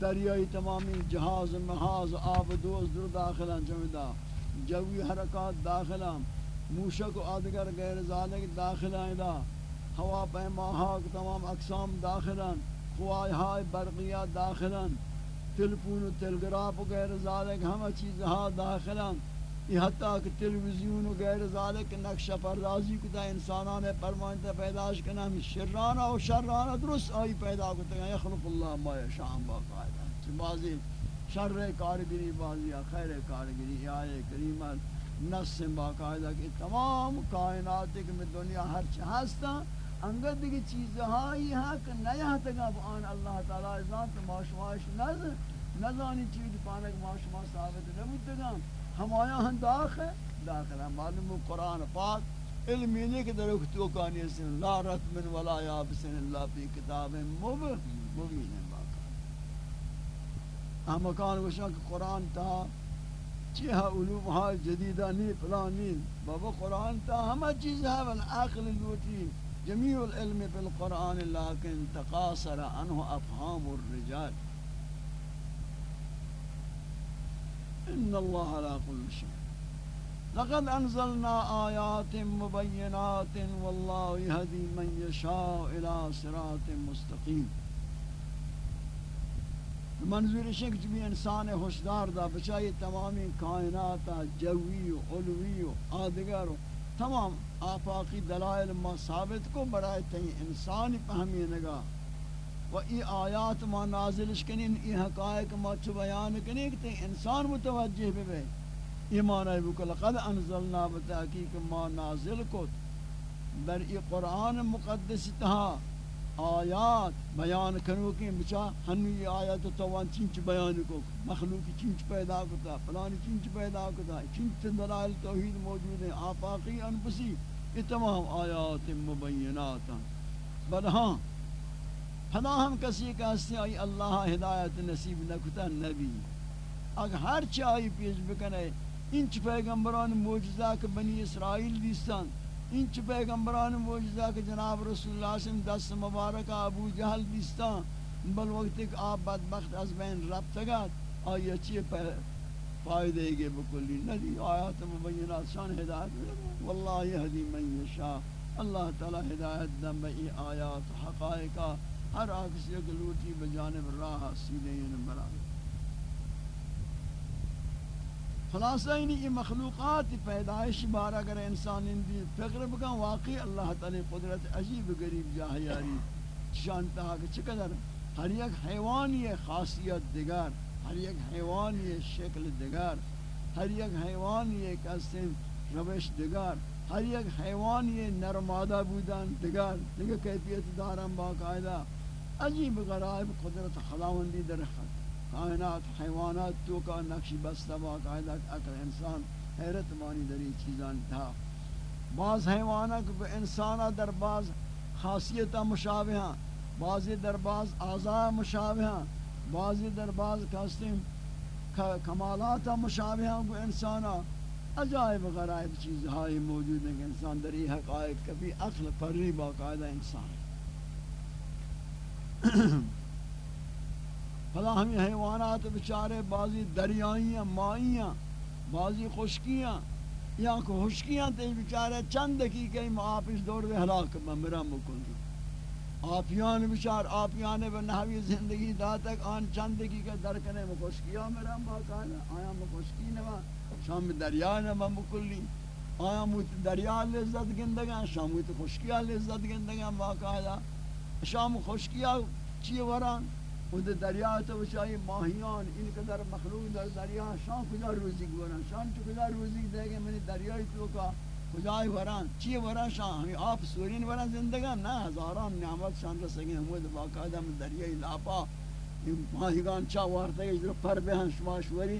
دریائی تمامی جہاز محاز آب دوز در داخل داخلہ جمدہ جوی حرکات داخلہ موشک و آدگر غیر ذالک داخلہ دا۔ ہوا پیماہاک تمام اقسام داخلہ خواہ ہائی برقیہ داخلہ تلفون و تلگراف و غیر ذالک، ہمہ چیزہا داخلہ یہ حتیٰ کہ تلویزیون و غیر ذالک نقشہ پردازی کتا، انسانان پرمانتا پیداش کنا ہم شرانہ و شرانہ درست آئی پیدا کتا۔ یخلق اللہ ما یشان باقاعدہ چھ بازی شر کارگری بازی خیر کارگری آئے کریمہ نس باقاعدہ کہ تمام کائنات میں دنیا ہر چھ ہستا انگد کی چیز ہائی ہاں کہ نیا تگا آن اللہ تعالی ذات ماشماش نز نزانی چیز پانک ماشما ثابت نبودتگا ہم آیا ہم داخل داخل ہم معلوم قرآن پاک علم یہ نہیں کہ در اکتو کانی سن لا رتمن ولا یابسن اللہ پی کتاب مبین باقا ہم مکان وشاں کہ قرآن تا چیہا علوم ہا جدیدہ نہیں پلان بابا قرآن تا ہمہ چیز ہے والعقل لوٹی۔ جمیع العلم فی القرآن لیکن تقاصر عنہ افہام الرجال۔ ان اللہ علا کل شيء لقد انزلنا آیات مبینات واللہ يهدي من يشاء الى صراط مستقیم۔ منظور شک بھی انسان ہوشدار دا بچائی تمامی کائنات جوی و علوی و آدگر و تمام آفاقی دلائل ما ثابت کو برائے تھی انسانی پہمی نگاہ۔ و ای آیات ما نازلش کنین، ای حقائق ما چو بیان کنین کہ انسان متوجہ بے بے ایمان ہے بکل لقد انزلنا بتحقیق ما نازل کت۔ در ای قرآن مقدس تہا آیات بیان کرو کہ بچا ہنو یہ آیات توان چنچ بیان کو مخلوق چنچ پیدا کرتا فلانی چنچ پیدا کرتا چنچ دلائل توحید موجود ہیں آفاقی انفسی یہ تمام آیات مبینات بل ہاں پدا ہم کسی کا ہستے آئی اللہ ہدایت نصیب نکتا نبی۔ اگر ہر چاہی پیش بکنے، انچ پیغمبران موجزہ کے بنی اسرائیل دیستان، انچ پیغمبران موجزہ کے جناب رسول اللہ صلی اللہ علیہ وسلم دست مبارک ابو جہل دیستان۔ بل وقت ایک آپ بدبخت از بین رب تگات آئی اچھی فائدے گے بکلی ندی آیات مبینات شان ہدایت واللہ یہدی من یشاء۔ اللہ تعالی ہدایت دم بئی آیات حقائقہ ہر آکس یک لوٹی بجانب راہ سیدھے نمبر یعنی خلاصہ ہی نہیں یہ مخلوقات پیدائش بار اگر انسان اندی فکر بکن، واقعی اللہ تعالی قدرت عجیب غریب جاہیاری شانتا کہ چقدر ہر یک حیوانی خاصیت دگر ہر یک حیوانی شکل دگر ہر یک حیوانی ایک اسم روش دگر ہر یک حیوان یہ نرمادہ بودن دیگر۔ دیگر کیفیت دارن باقاعدہ عجیب غرائب قدرت خداوندی در کائنات، حیوانات تو کا نقش بستہ باقاعدہ اکر انسان حیرت مانی دری چیزان تھا۔ بعض حیوانات کو انسانہ در بعض خاصیت مشابہ ہیں۔ بعضی در بعض اعضاء مشابہ ہیں۔ بعضی در بعض کاسٹم کمالات مشابہ ہیں کو انسانہ عجائب غرائب چیز موجود ہیں کہ انسان در یہ حقائق کبھی عقل پری باقاعدہ انسان فلا ہمیں حیوانات بچارے بعضی دریائیاں مائیاں بعضی خشکیاں یا کو خشکیاں تے بچارے چند دقیقے میں آپ اس دور دے ہلاک مرا مکن آپیان بچار آپیان بے نحوی زندگی دا تک آن چند دقیقے درکنے میں خشکیاں مرا باقاعدہ آیا میں نوا شام دریا نما مکلی. آیا موت دریا لذت گندگاں شام موت خشکیاں لذت گندگاں باقاعدہ شام خشکیاں چی وران؟ خود دریا تو بچائی ماہیان ان قدر مخلوق در دریا. شان کجا روزی گوران شان چو کجا روزی دے گے منی دریائی تو کا کجای وران. چی وران شان ہمیں آپ سورین وران زندگان نا ہزاران نعمت شان رسگیں ہمود باقاعدہ میں دریائی لاپا ماہیگان چا وارتا ہے جو پر بہن شما شوری.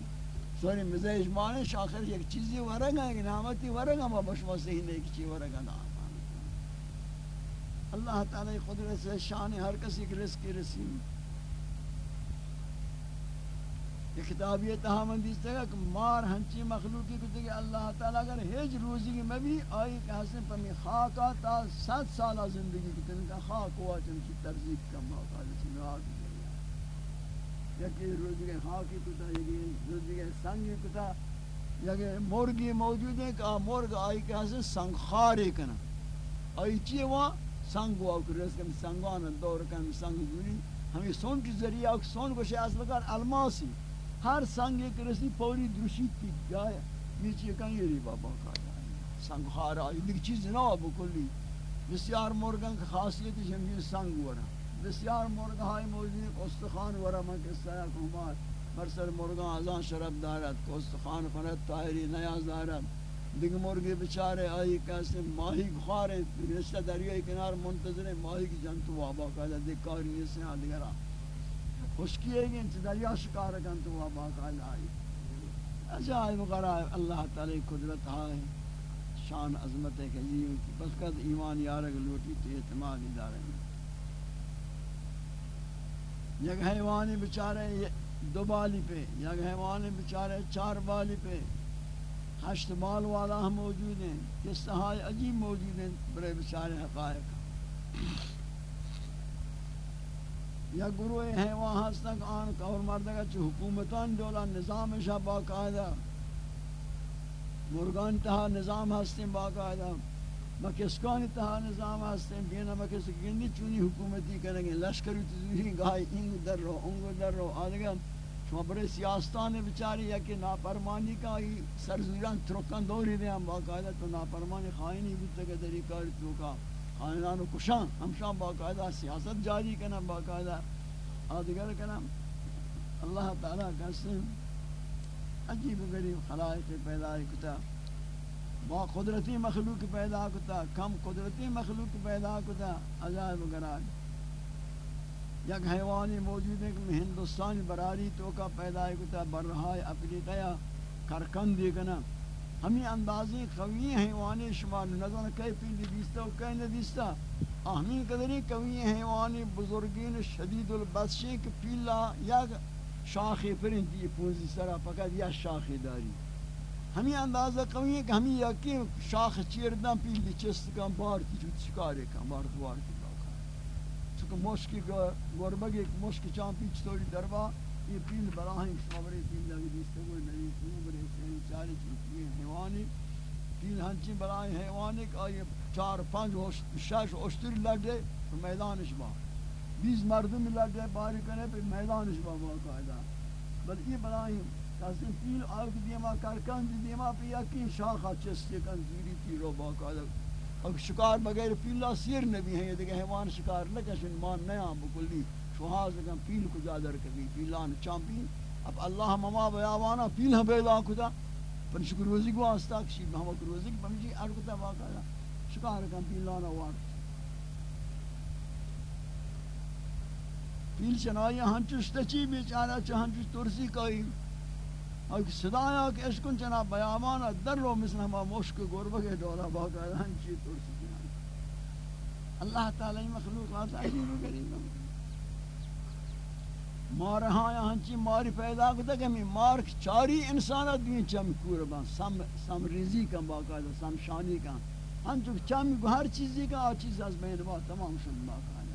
سوری مزیج مانے شاخر یک چیزی ورگا ایک نعمتی ورگا ما بشما صحیح نہیں کی چی ورگا نا. اللہ تعالی قدرت سے شان ہر کسی کی رزق کی رسیم. یہ کتابیت ہمن دیستے گا کہ مار ہنچی مخلوقی کو کہ اللہ تعالی اگر ہیج روزی کی مبی آئی کہ حسن پر میں خاکا تا ست سالہ زندگی کی تنکا خاک ہوا چنکی ترزیق کا موقع جسی میں آگی یکی روزی کے خاکی کتا یکی روزی کے سنگی کتا یکی مرگی موجود ہے کہ مرگ آئی کہ حسن سنگ خاری کنا۔ آئی چیئے وہاں؟ سنگ ہوا کہ رزق میں سنگان دور کن سنگ جوری ہمیں سون کی ذریعہ، سون کو شیع اصل کر الماسی۔ ہر سنگ ایک رسی پوری درشید کی جائے۔ نیچے کہیں یہ ری بابا کا سنگ خار آئی۔ دیکھ چیز نہ ہو بکلی بسیار مرگن کا خاصیت ہمیں سنگ ورہ بسیار مرگ ہائی موجود استخان ورہ من کس طرح کو ہمار مرسل مرگان ازان شرب دارت کو استخان خنت طاہری نیاز دارت دیکھ مرگی بچارے آئی، کیسے ماہی خوارے رشتہ دریائی کنار منتظر ماہی کی جنتو وابا کہتا دیکھ کاری یہ سے ہاں خشکی ہے کہ دریا شکار کن تو وہ باقاعدہ آئی عجائب غرائب اللہ تعالی قدرت ہاں ہے، شان عظمت ہے کہ یہ کی بس کد ایمان یارگ لوٹی تو اعتماد ادارے میں یک حیوانی بچارے دو بالی پہ، یک حیوانی بچارے چار بالی پہ۔ ہشت بال والا ہم موجود ہیں، کس طرح عجیب موجود ہیں، بڑے بچارے حقائق۔ یا گروہ ہیں وہاں ہستک آن کور مردگا چھ حکومتان دولا نظام شاہ باقاعدہ مرگان تہا نظام ہستیں باقاعدہ مکسکانی تہا نظام ہستیں بینا مکس گندی چونی حکومتی کریں گے لشکری تزوری گائی انگ در رو انگ در رو، آدھگا شما برے سیاستان بچاری یا کہ ناپرمانی کا ہی سرزوران ترکان دوری دیں باقاعدہ تو ناپرمانی خائنی بودتا کہ دری کاری تو کا خاندان و کشان ہمشان باقاعدہ سیاست جاری کنا باقاعدہ آدگر کنا اللہ تعالیٰ کہتے عجیب غریب خلائق پیدا کتا، با قدرتی مخلوق پیدا کتا، کم قدرتی مخلوق پیدا کتا، عجائب غرائب۔ یک حیوانی موجود ہے کہ ہندوستانی براری تو کا پیدا کتا برہای افریقہ کرکندی کنا ہمیں اندازیں قوی حیوانی شما نظر کئی پیلی دیستا و کئی ندیستا ہمیں قدری قوی حیوانی بزرگین شدید البسشیں کہ پیلا یا شاخی پرنتی پونزی سرا فقط یا شاخی داری۔ ہمیں اندازہ قوی ہے کہ ہمیں یکی شاخ چیردن پیلی چست کن بار کی چوت شکارے کن بار دوار کی باقا۔ چونکہ مشکی گربگ ایک مشکی چان پیچ تولی دربا یہ پیل براہیم شما بری پیل لگی دیستا کوئی نبی سنو بری سنو چاری چوت حیوانی تین ہنچی برای حیوانی کہ آئی چار پانچ شش اشتر لڑے تو میدانش با بیس مردم لڑے باری کنے پہ میدانش با باقاعدہ بل یہ برای کسی پیل آگ دیما کرکن دیما پہ یقین شاخا چستی کن زیری تیرو باقاعدہ اب شکار بغیر پیلا سیر نبی ہیں یہ دیکھے حیوان شکار لکشن مان نیاں بکلی شوہاز کن پیل کو جادر کبھی پیلان چامپین۔ اب اللہ مما بیاوانا پیل ہم بیدا کتا۔ پر شکر روزی کو واسطہ کشی، ہم روزی کی پمجی ارکتا واقعا شکار کم پیلانا وارد پیل چنائی ہنچوش تچی بیچارا چا ہنچوش ترسی کئی اور صدایا کہ اشکن چنا بیامانا در رو مثل ہما مشک گربہ کے دولا باقا ہنچی ترسی اللہ تعالی مخلوقات عجیب و غریب مار ہاں ہنچی ہاں ماری پیدا کرتا کہ میں مار چاری انسانات بھی چم کور قربان سم سم ریزی کا باقاعدہ، سم شانی کا ہن جو چم ہر چیزی کا ہر چیز از بین با تمام شد باقاعدہ۔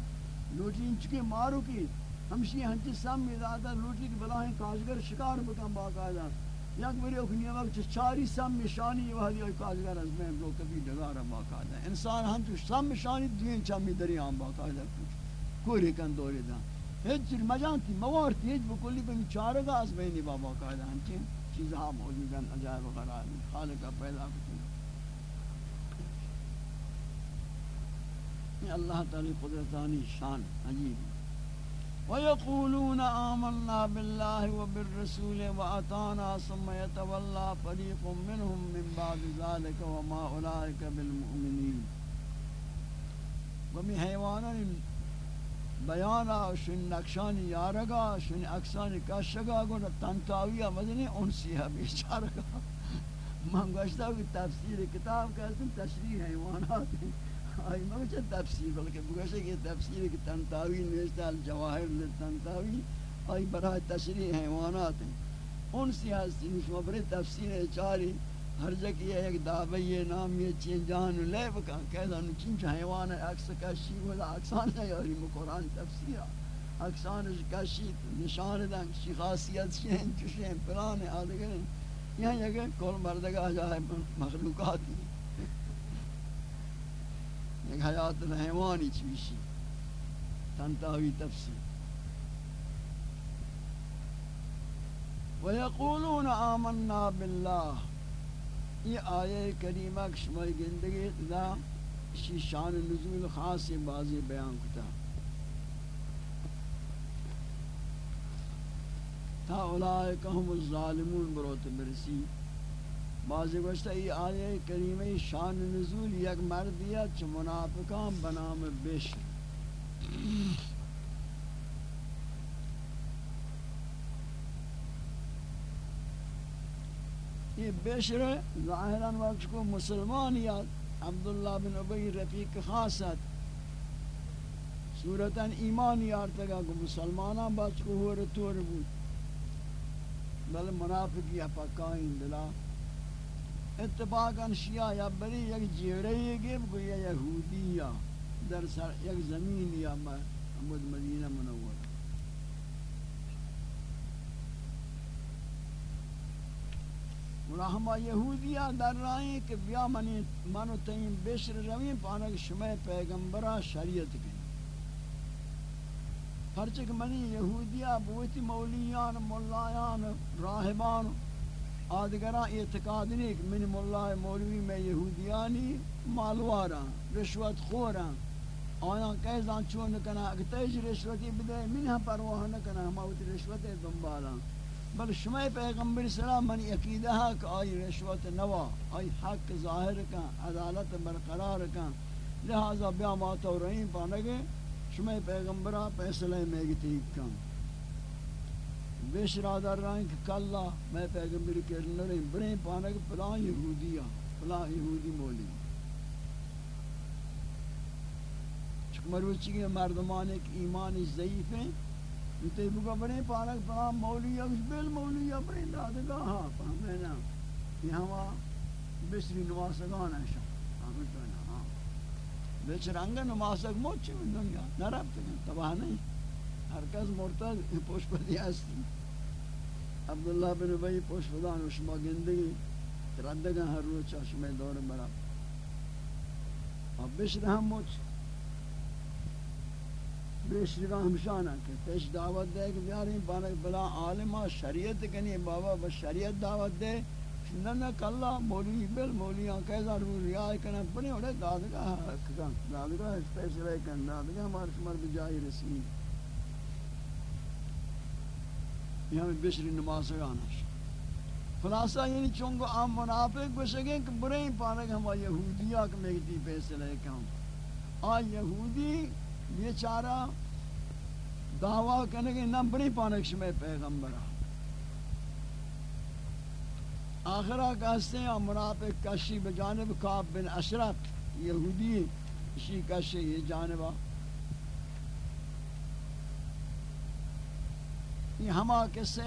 لوٹی ان چکے مارو کی ہمشی ہنچی سم میں زیادہ لوٹی کی بلاہیں کاشگر شکار بکن باقاعدہ۔ یک بری اکنی وقت چاری سم نشانی وحدی اوی کاجگر از میں لو کبھی دگارا باقاعدہ۔ انسان ہم تو سم نشانی دوین چمی دریان باقاعدہ کچھ۔ کوری کن دوری دا۔ ہیچ چیز مجان تھی موارتی ہیچ بکلی بین چارگا از بینی با باقاعدہ ہم چین چیزہا موجودن عجائب غرار خالقہ پیدا کتنا۔ اللہ تعالی قدرتانی شان عجیب ويقولون آمنا بالله وبالرسول وأطانا ثم يتولى فريق منهم من بعد ذلك وما أولئك بالمؤمنين۔ ومن حيوانا بیانا شن نقشانی یارگا، شن اکسانی کشگا گونا تنتاویہ مدنی انسی ہے بیچارگا۔ من گوشتا ہوں کہ تفسیر کتاب کہتے ہیں تشریح حیوانات۔ ہیں آئی مگچہ تفسیر، بلکہ بگوشے کہ تفسیر کی تنتاوی نوشتا الجواہر لتنتاوی آئی برای تشریح حیوانات۔ ہیں ان سی ہستی نشما برای تفسیر چاری۔ ہر جگہ یہ ایک دعوی نام یہ چین جان لے بکا کہتا نچین چا حیوان ہے اکس کشی ولا اکسان ہے، یاری مقرآن تفسیر اکسان کشی نشان دن کشی خاصیت شین چشین پلان آدھگر یہاں یہ کل مردگاہ جائے، مخلوقات ایک حیات الحیوانی چویشی تنتاوی تفسیر۔ وَيَقُولُونَ آمَنَّا بِاللَّهِ یہ آیے کریمہ کشمائی گندگی دا شی شان نزول خاص بازی بیان کتا. تا اولائک ہم الظالمون بروت برسی. بعضی گوشتا ای آیه کریمه شان نزول یک مردیت چه منافقان بنام بشر. یہ بشر ظاہراً وقت کو مسلمان یا عبداللہ بن عبی رفیق خاصت صورتاً ایمان یارتگا کہ مسلمانان بچ کو ہو رتور بود بل منافق یا پکائیں دلا۔ اتفاقا شیعہ یا بری یک جیڑے گیب کو یا یہودی یا در سر یک زمین یا محمد مدینہ منور ہما یہودیہ در رائیں کہ بیا منی منو تین بشر روین پانک شمع پیغمبرہ شریعت کی ہرچک منی یہودیہ بوتی مولیان، ملایان، راہبان آدگران اعتقاد نہیں کہ من مولای مولوی میں یہودیانی مالوارا، رشوت خورا۔ آیا کیزان چون کنا اگر تیج رشوتی بدے من ہم پرواہ نکنا، ہم آوت رشوت دنبالا۔ بل شما پیغمبر سلام، من عقیدہ ہے کہ آئی رشوت نوا آئی حق ظاہر کا عدالت برقرار کا لہذا بیا مات ماتا رہیم پانگے شما پیغمبرہ فیصلہ میں گتی کم بیش رادر رہا کہ کلا میں پیغمبر کرنے رہی بریں پانا کہ پلان یہودی پلان یہودی مولی. چک مروچی کے مردمان ایک ایمان ضعیف ہیں انتے بگا بریں پانا کہ پلان مولی یا کچھ بیل مولی یا بریں دادگاہ ہاں نا یہاں وہاں بسری نواسگان ہے شاہ پہمیں تو نا ہاں بیچ رنگا نواسگ موچی میں دنیا نرب تکن تباہ نہیں ہر کس مرتد پوش پدی ہستی عبداللہ بن عبی پوش فدان و شما گندگی تردگا ہر روز چاشم دور برا اب بشر ہم موچ بشر کا ہمشانہ کہ پیش دعوت دے کہ بیاریں بانک بلا عالمہ شریعت کنی بابا بس شریعت دعوت دے۔ نہ کلا مولی، بل مولیاں کیسا رو ریائی کنا پنے اڑے دادگاہ حق کن دادگاہ فیصلہ کن دادگاہ ہمارے شمار بجائی رسیم یہاں میں بشری نماز گانا خلاصہ یعنی چونگو آم منافق بشگیں کہ بریں پانک ہم یہودیہ کہ مگتی فیصلہ کہوں آ یہودی بیچارہ دعویٰ کرنے کے نم بریں پانک شمع پیغمبرہ آخرہ کہتے ہیں منافق کشی بجانب کعب بن اشرف، یہودی اسی کشی یہ جانبہ یہ ہما قصے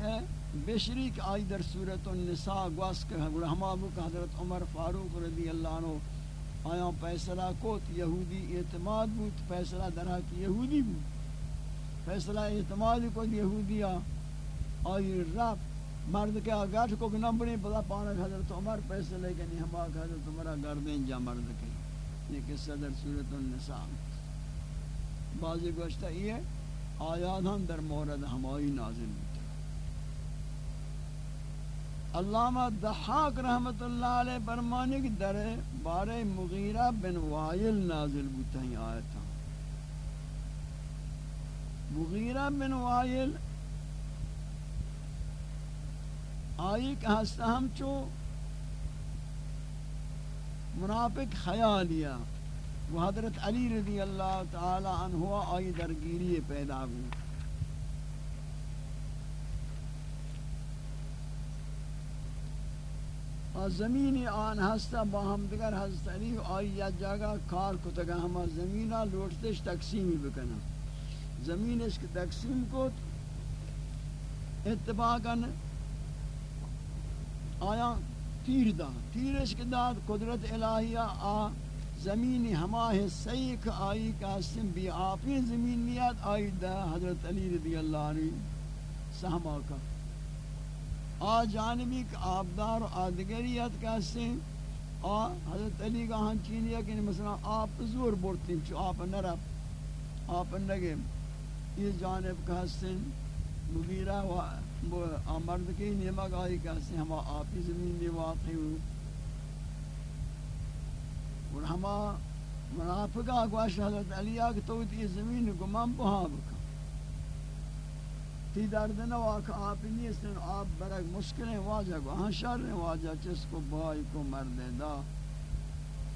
ہے، بشری کہ آئی در صورت النساء، گواس کہ ہما ابو حضرت عمر فاروق رضی اللہ عنہ آیا فیصلہ کوت یہودی اعتماد بود، فیصلہ درہ کی یہودی بود. فیصلہ اعتماد کوت یہودی آئی رب، مرد کے آگاٹ کو کہ نمبری بلا پانا حضرت عمر فیصلہ کہ نہیں ہما حضرت عمرہ گردین جا مرد کے. یہ قصہ در صورت النساء بعضی گوشتہ یہ آیات ہم در مورد ہمائی نازل علامہ دحاق رحمت اللہ علیہ برمانی کی در بارے مغیرہ بن وائل نازل ہوتا ہی آیت مغیرہ بن وائل آئی کہ ہستا ہم چو منافق خیالیا وہ حضرت علی رضی اللہ تعالی عنہ آئی درگیری پیدا ہوئی۔ زمین آن ہستا با ہم دیگر حضرت علی آئی یا کار کو تگا ہما زمینہ لوٹتش تقسیمی بکنا زمین اس کی تقسیم کو اتباقاً آیا تیر دا۔ تیر اس کے داد قدرت الہیہ، آ، زمینی ہما حصی کہ آئی کاسم بھی آپی زمین نیاد، آئی دا حضرت علی رضی اللہ عنہ سہما کا۔ آ جانبی آبدار و آدگریت کاسم آ حضرت علی کا ہاں ہن چینیا کہ مثلا آپ زور بورتیم چو آپ نرب آپ نگیم یہ جانب کاسم مغیرہ و مرد کی نعمت آئی کہتے ہیں۔ ہما آپی زمین میں واقع ہوئی اور ہما منافقہ گوش حضرت علیہ کہ تو یہ زمین کو من پہاں بکا تی درد نوا کہ آپ نیستن آپ برک مشکلیں واجہ کو ہاں شر واجہ چس کو بھائی کو مرد دا۔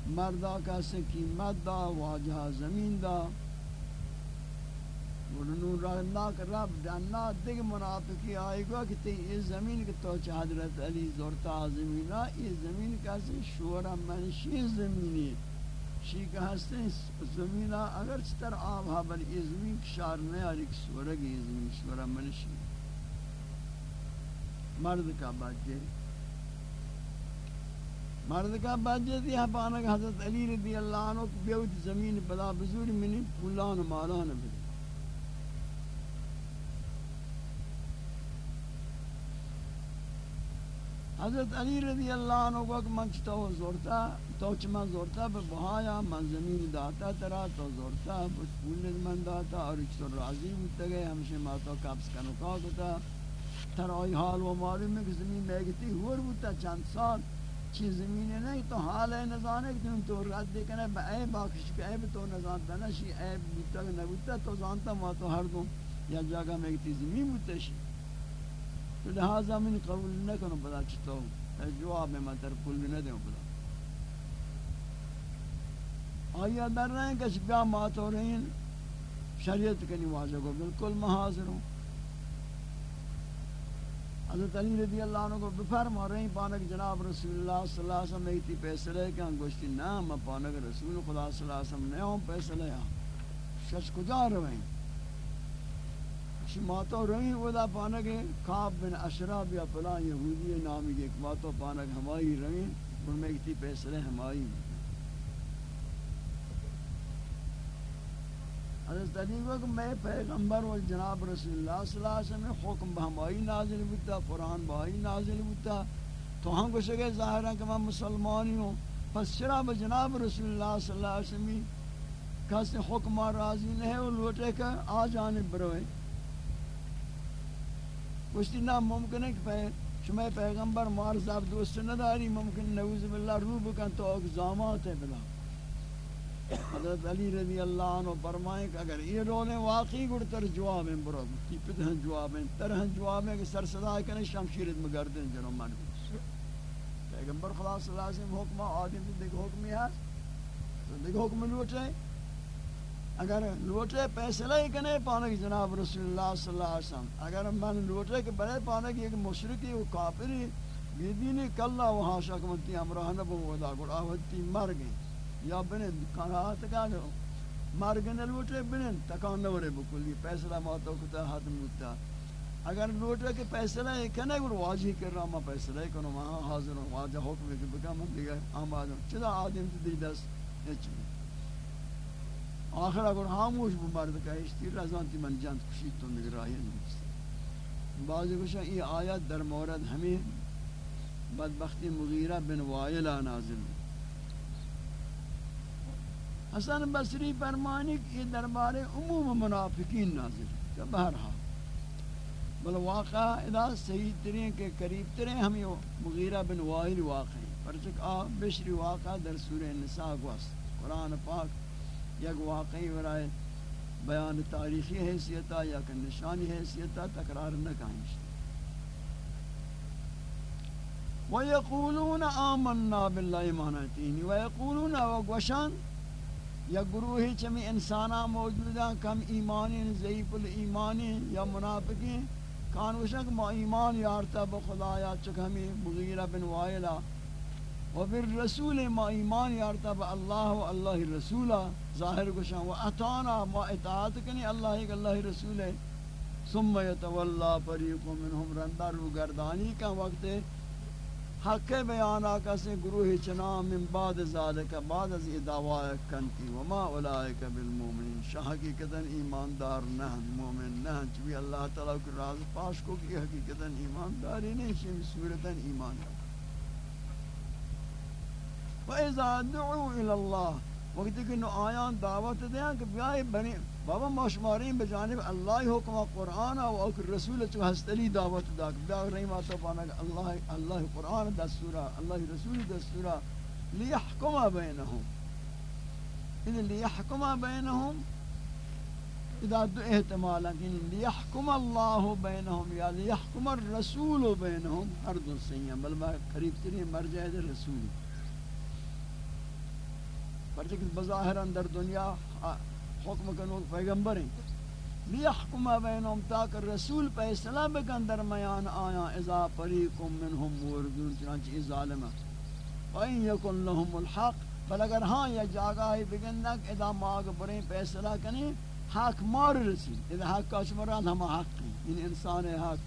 مردہ کیسے قیمت دا، واجہ زمین دا۔ ونو رناک رب جنات دیکھ منافقی آئی گا کہ تی اس زمین کے تو حضرت علی زورتا زمینہ یہ زمین کیسے شورا منشی زمینی۔ ہے شی که هستن زمینہ اگر چتر آب ها بل یہ زمین کشار نہیں آری کہ سورگی یہ زمین شورا منشی۔ مرد کا بچے مرد کا بچے دی ہاں حضرت علی رضی اللہ عنہ بیوت زمین بلا بزور منی، پولان مالان بلی حضرت علی رضی اللہ عنہ کو کہ من تو زورتا، تو چما زورتا بہ بہایا، من زمین داتا ترا، تو زورتا بس پول من داتا اور تو راضی ہوتا گئے ہمشے ما تو قبض کنو کا ہوتا۔ تر ای حال و معلوم ہے کہ زمین میں گتی ہور ہوتا، چند سال چی زمین نہیں، تو حال ہے نزانے کہ تم تو رد کنے بہ اے باکش کہ اے تو نزان بنشی اے بوتا نہ بوتا تو جانتا ما تو ہر دو یا جگہ میں گتی زمین ہوتا شی تو لہذا من قبول نہ کرو بدا چتو جواب میں مطلب مطر پل نہ دوں بدا آیا در رہے ہیں کہ بیا مات ہو رہی ہیں؟ شریعت کے نوازہ کو بالکل محاضر ہوں حضرت علی رضی اللہ عنہ کو بفرما رہی ہیں، پانک جناب رسول اللہ صلی اللہ علیہ وسلم نہیں تھی پیسلے کہ ہم گوشتی نا میں پانک رسول خدا صلی اللہ علیہ وسلم نہیں ہوں پیسلے ہاں شش کجا رہے ہیں؟ ماتو رنگی ودا پانک خواب بن اشراب یا پلان یہودی نامی کے ماتو پانک ہمائی رنگی ان میں کتی پیسرے ہمائی۔ حضرت علی کو کہ میں پیغمبر و جناب رسول اللہ صلی اللہ علیہ وسلم حکم بہمائی نازل بودتا قرآن بہائی نازل بودتا تو ہم کو سکے ظاہر ہے کہ میں مسلمانی ہوں۔ پس شراب جناب رسول اللہ صلی اللہ علیہ وسلم کسی حکم راضی نہیں ہے وہ لوٹے کہ آ جانب بروئے گوشتی نا ممکن ہے کہ شما پیغمبر مار صاحب دوست نداری ممکن نعوذ باللہ رو بکن تو اگزامات ہے بلا۔ حضرت علی رضی اللہ عنہ فرمائیں کہ اگر یہ رولیں واقعی گڑ تر جواب ہیں برو تی پتہن جواب ہیں ترہن جواب ہیں کہ سر صدا کنے شمشیرت مگردن جنو من پیغمبر خدا صلی اللہ علیہ وسلم حکمہ آدم دیکھ حکمی ہے۔ دیکھ حکم لوٹ لوٹے اگر لوٹے فیصلہ ہی کنے پانے کی جناب رسول اللہ صلی اللہ علیہ وسلم؟ اگر من لوٹے کہ بڑے پانے کی ایک مشرکی و کافری بیدینی کلا وہاں شکمتی امرہ نبو ودا گڑ آوتی مر گئی یا بنن کانات کا جو مارگن لوٹے بنن تکان نورے بکلی فیصلہ ماتو کتا حتم ہوتا اگر لوٹے کے فیصلہ ہے کنے گر واجی کر رہا ما فیصلہ ہے کنو وہاں حاضر ہوں واجہ حکم ہے کہ بکا من دیگر آماد ہوں چدا آدم تی دی دست۔ ہچ آخر اگر خاموش بمارد کا اشتی رضان تی من جانت کشید تو نگر راہی بعضی کشا یہ آیت در مورد ہمیں بدبختی مغیرہ بن وائلہ نازل ہے۔ حسن بصری فرمانی کہ یہ دربار عموم منافقین نازل ہے۔ بہرحال، بل واقع ادا صحیح ترین کے قریب ترین ہمیں مغیرہ بن وائل واقع ہیں پرچک آ بشری واقع در سورہ نساء گوست قرآن پاک یک واقعی ورائے بیان تاریخی حیثیتا یا کہ نشانی حیثیتا تکرار نہ کہیں وَيَقُولُونَ آمَنَّا بِاللَّهِ مَانَتِينِ وَيَقُولُونَ وَقْوَشَانِ یا گروہی چمی انسانا موجودا کم ایمانی، ضعیف الایمانی یا منافقین. کانوشک ما ایمان یارتا بخدا یا چک ہمیں مغیرہ بن وائلہ و بالرسول ما ایمان یارتا با اللہ و اللہ رسولہ۔ ظاہر کشاں و اتانا ما اطاعت کنی اللہ ایک اللہ رسول ہے۔ ثم یتولا فریق منہم، رندہ رو گردانی کا وقت ہے۔ حق بیان آکا سے گروہ چنا من بعد ذالک، بعد از ادعواء کنتی۔ وما اولائک بالمومنین شاہ حقیقتاً ایماندار نہن مومن نہن چوی اللہ تعالیٰ کی راز پاش کو کی حقیقتاً ایمانداری نہیں شمی صورتاً ایمان وَإِذَا دُعُوا إِلَى اللَّهِ وقتی کہ نو آیان دعوت دیں کہ بیائی بنی بابا مشمارین بجانب اللہ حکم قرآن و اکر رسول چو ہستلی دعوت دا کہ بیائی رحیم آتا پانا کہ اللہ, اللہ قرآن دستورا اللہ رسول دستورا لیحکم بینہم۔ ان لیحکم بینہم اذا دو احتمالا کہ لیحکم اللہ بینہم یا لیحکم الرسول بینہم۔ ہر دو سیئن بل قریب ترین مرجع رسول۔ پرچہ کہ بظاہر اندر دنیا حکم کنو پیغمبر ہیں۔ لیحکم بینہم تاک رسول فیصلہ بکن درمیان آیا، اذا فریقم منہم موردون چنانچہ ای ظالمہ وَإِن يَكُنْ لَهُمُ الْحَقِّ، بل اگر ہاں یا جاگہ ہی بگندک اذا ماغ بریں فیصلہ کنی حق مار رسی۔ اذا حق کا شمران ہم حق ہیں ان انسان حق۔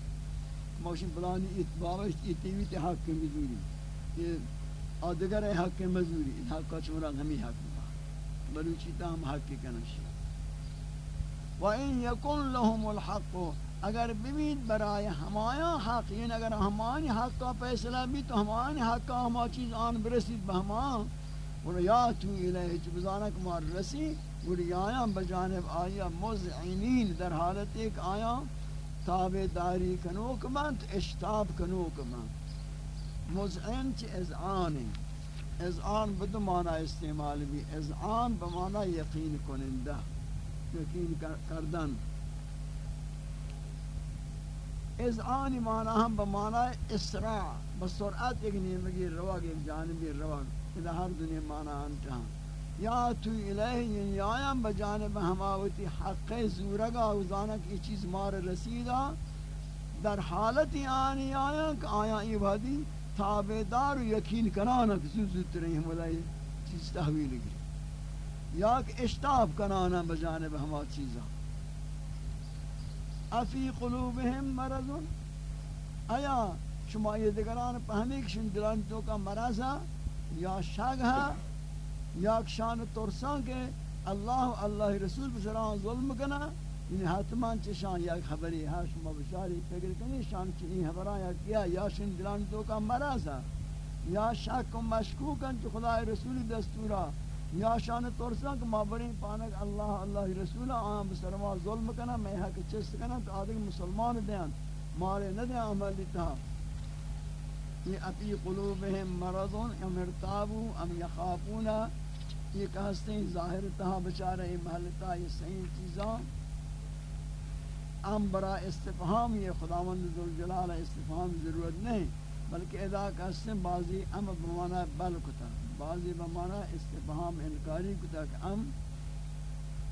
موشن پلانی اتباوش اتیوی تی حق کی مزوری آدگر ہے حق کے مزوری ان حق کا چورا ہمی حق بلوچی تا ہم حق کی کنشی وَإِن يَكُنْ لَهُمُ الْحَقُ. اگر بمید برای ہمایا حق یعنی اگر ہمانی حق کا فیصلہ بھی تو ہمانی حق کا ہما چیز آن برسید بہما وَرَيَاتُوا إِلَيْهِ چبزانک مار رسی. وریایا بجانب آیا مزعنین در حالت ایک آیا تابداری کنوک من اشتاب کنوک من مزعن چی ازعانی اذعان بدو معنی استعمال بھی اذعان بمعنی یقین کنندہ، یقین کردن۔ اذعان معنی ہم بمعنی اسراع بسرعت ایک نیمگی رواگ ایک جانبی رواگ ادھا ہر دنیا معنی انتہاں یا تو الہ یعنی آیاں بجانب ہماوتی حق زورگا اوزانا کی چیز مار رسیدہ۔ در حالت آنی آیاں کہ آیاں ای بھادی تابدار و یقین کنانا کہ زود زود ترہی ہم اللہ چیز تحویل گری۔ یا اشتاب کنانا بجانب ہما چیزا افی قلوبہم مرضن آیا شما یہ دگران پہمی کشن دلان تو کا مرضا یا شاگ ہے یا شان ترسان کے اللہ اللہ رسول بسران ظلم کنا۔ یعنی حتمان چشان یا خبری ہے شما بشاری فکر کنی شان چنی خبران یا کیا یا شن دلان تو کا مرازا یا شک و مشکوکن چو خدا رسول دستورا، یا شان ترسان کہ مابرین پانک اللہ اللہ رسول آن بسرما ظلم کنا میں حق چست کنا تو آدھے مسلمان دیان مارے ندے عمل دیتا. یہ اپی قلوبہم مرضون، ام ارتابو، ام یخافونا. یہ کہستے ہیں ظاہر تہا بچارہ محلتا یہ صحیح چیزاں ام برا استفہام یہ خداوند ذوالجلال استفہام ضرورت نہیں، بلکہ ادا کہستے ہیں بعضی ام بمانا بل کتا، بعضی بمانا استفہام، انکاری کتا کہ ام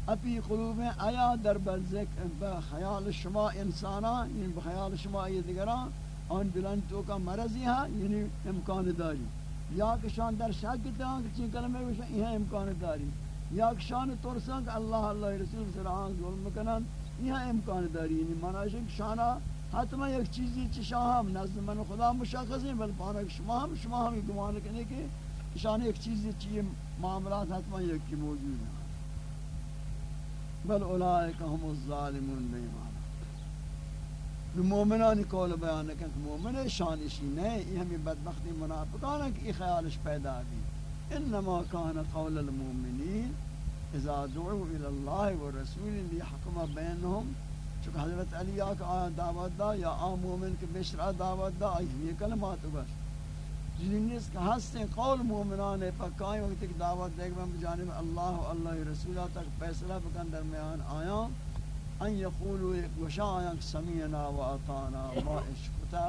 اپی قلوب میں آیا در بخیال شما انسانا یعنی بخیال شما یہ دیگران، آن بلند تو کا مرضی ہاں یعنی امکان داری۔ یا کہ شان در شک تاں کہ چین کلمہ وشا یہ امکان داری۔ یا کہ شان ترسان کہ اللہ اللہ رسول سرعان ظلم کنن یہ امکان داری یعنی معنی ہے کہ شانا حتما ایک چیزی چی شاہم نزد من خدا مشخص ہیں بل پانا شما ہم شما ہم گمان کرنے کہ شان ایک چیزی چی معاملات حتما ایک کی موجود ہیں بل اولائک ہم الظالمون بیمان مومنانی قول بیان کہ مومن شانشی نہیں یہ ہمیں بدبختی منافقان ہے کہ یہ خیالش پیدا بھی انما کان قول المؤمنین اذا دعوا الى الله والرسول ليحكم بينهم، چونکہ حضرت علی کا دعوت دا یا عام مومن کے بشرا دعوت دا یہ کلمات بس جنس کا ہستے قول مومنان پکائیں وقت ایک دعوت دے کہ جانب اللہ و اللہ رسولہ تک فیصلہ بکن درمیان آیا۔ ان یقولوا وشاء سمعنا واطعنا ما اشکتا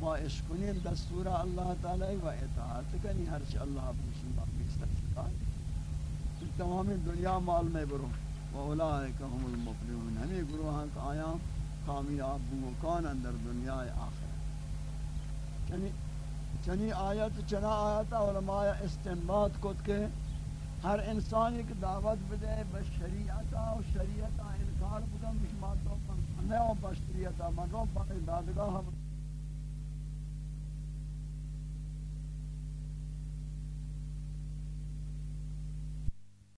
ما اشکنین دستور اللہ تعالی و اطاعت کنی، ہر چی اللہ بشن باقی استفتا تمام دنیا مال میں برو۔ و اولئک هم المفلحون۔ ہمیں گروہاں کا آیا کامیاب بوکان اندر دنیا آخرت؟ چنی چنی آیت، چنا آیت علماء استنباط کت کے ہر انسان ایک دعوت بدے بشریعت و شریعت انکار بکن بشما تو من نیا بشریعت من رو با دادگاہ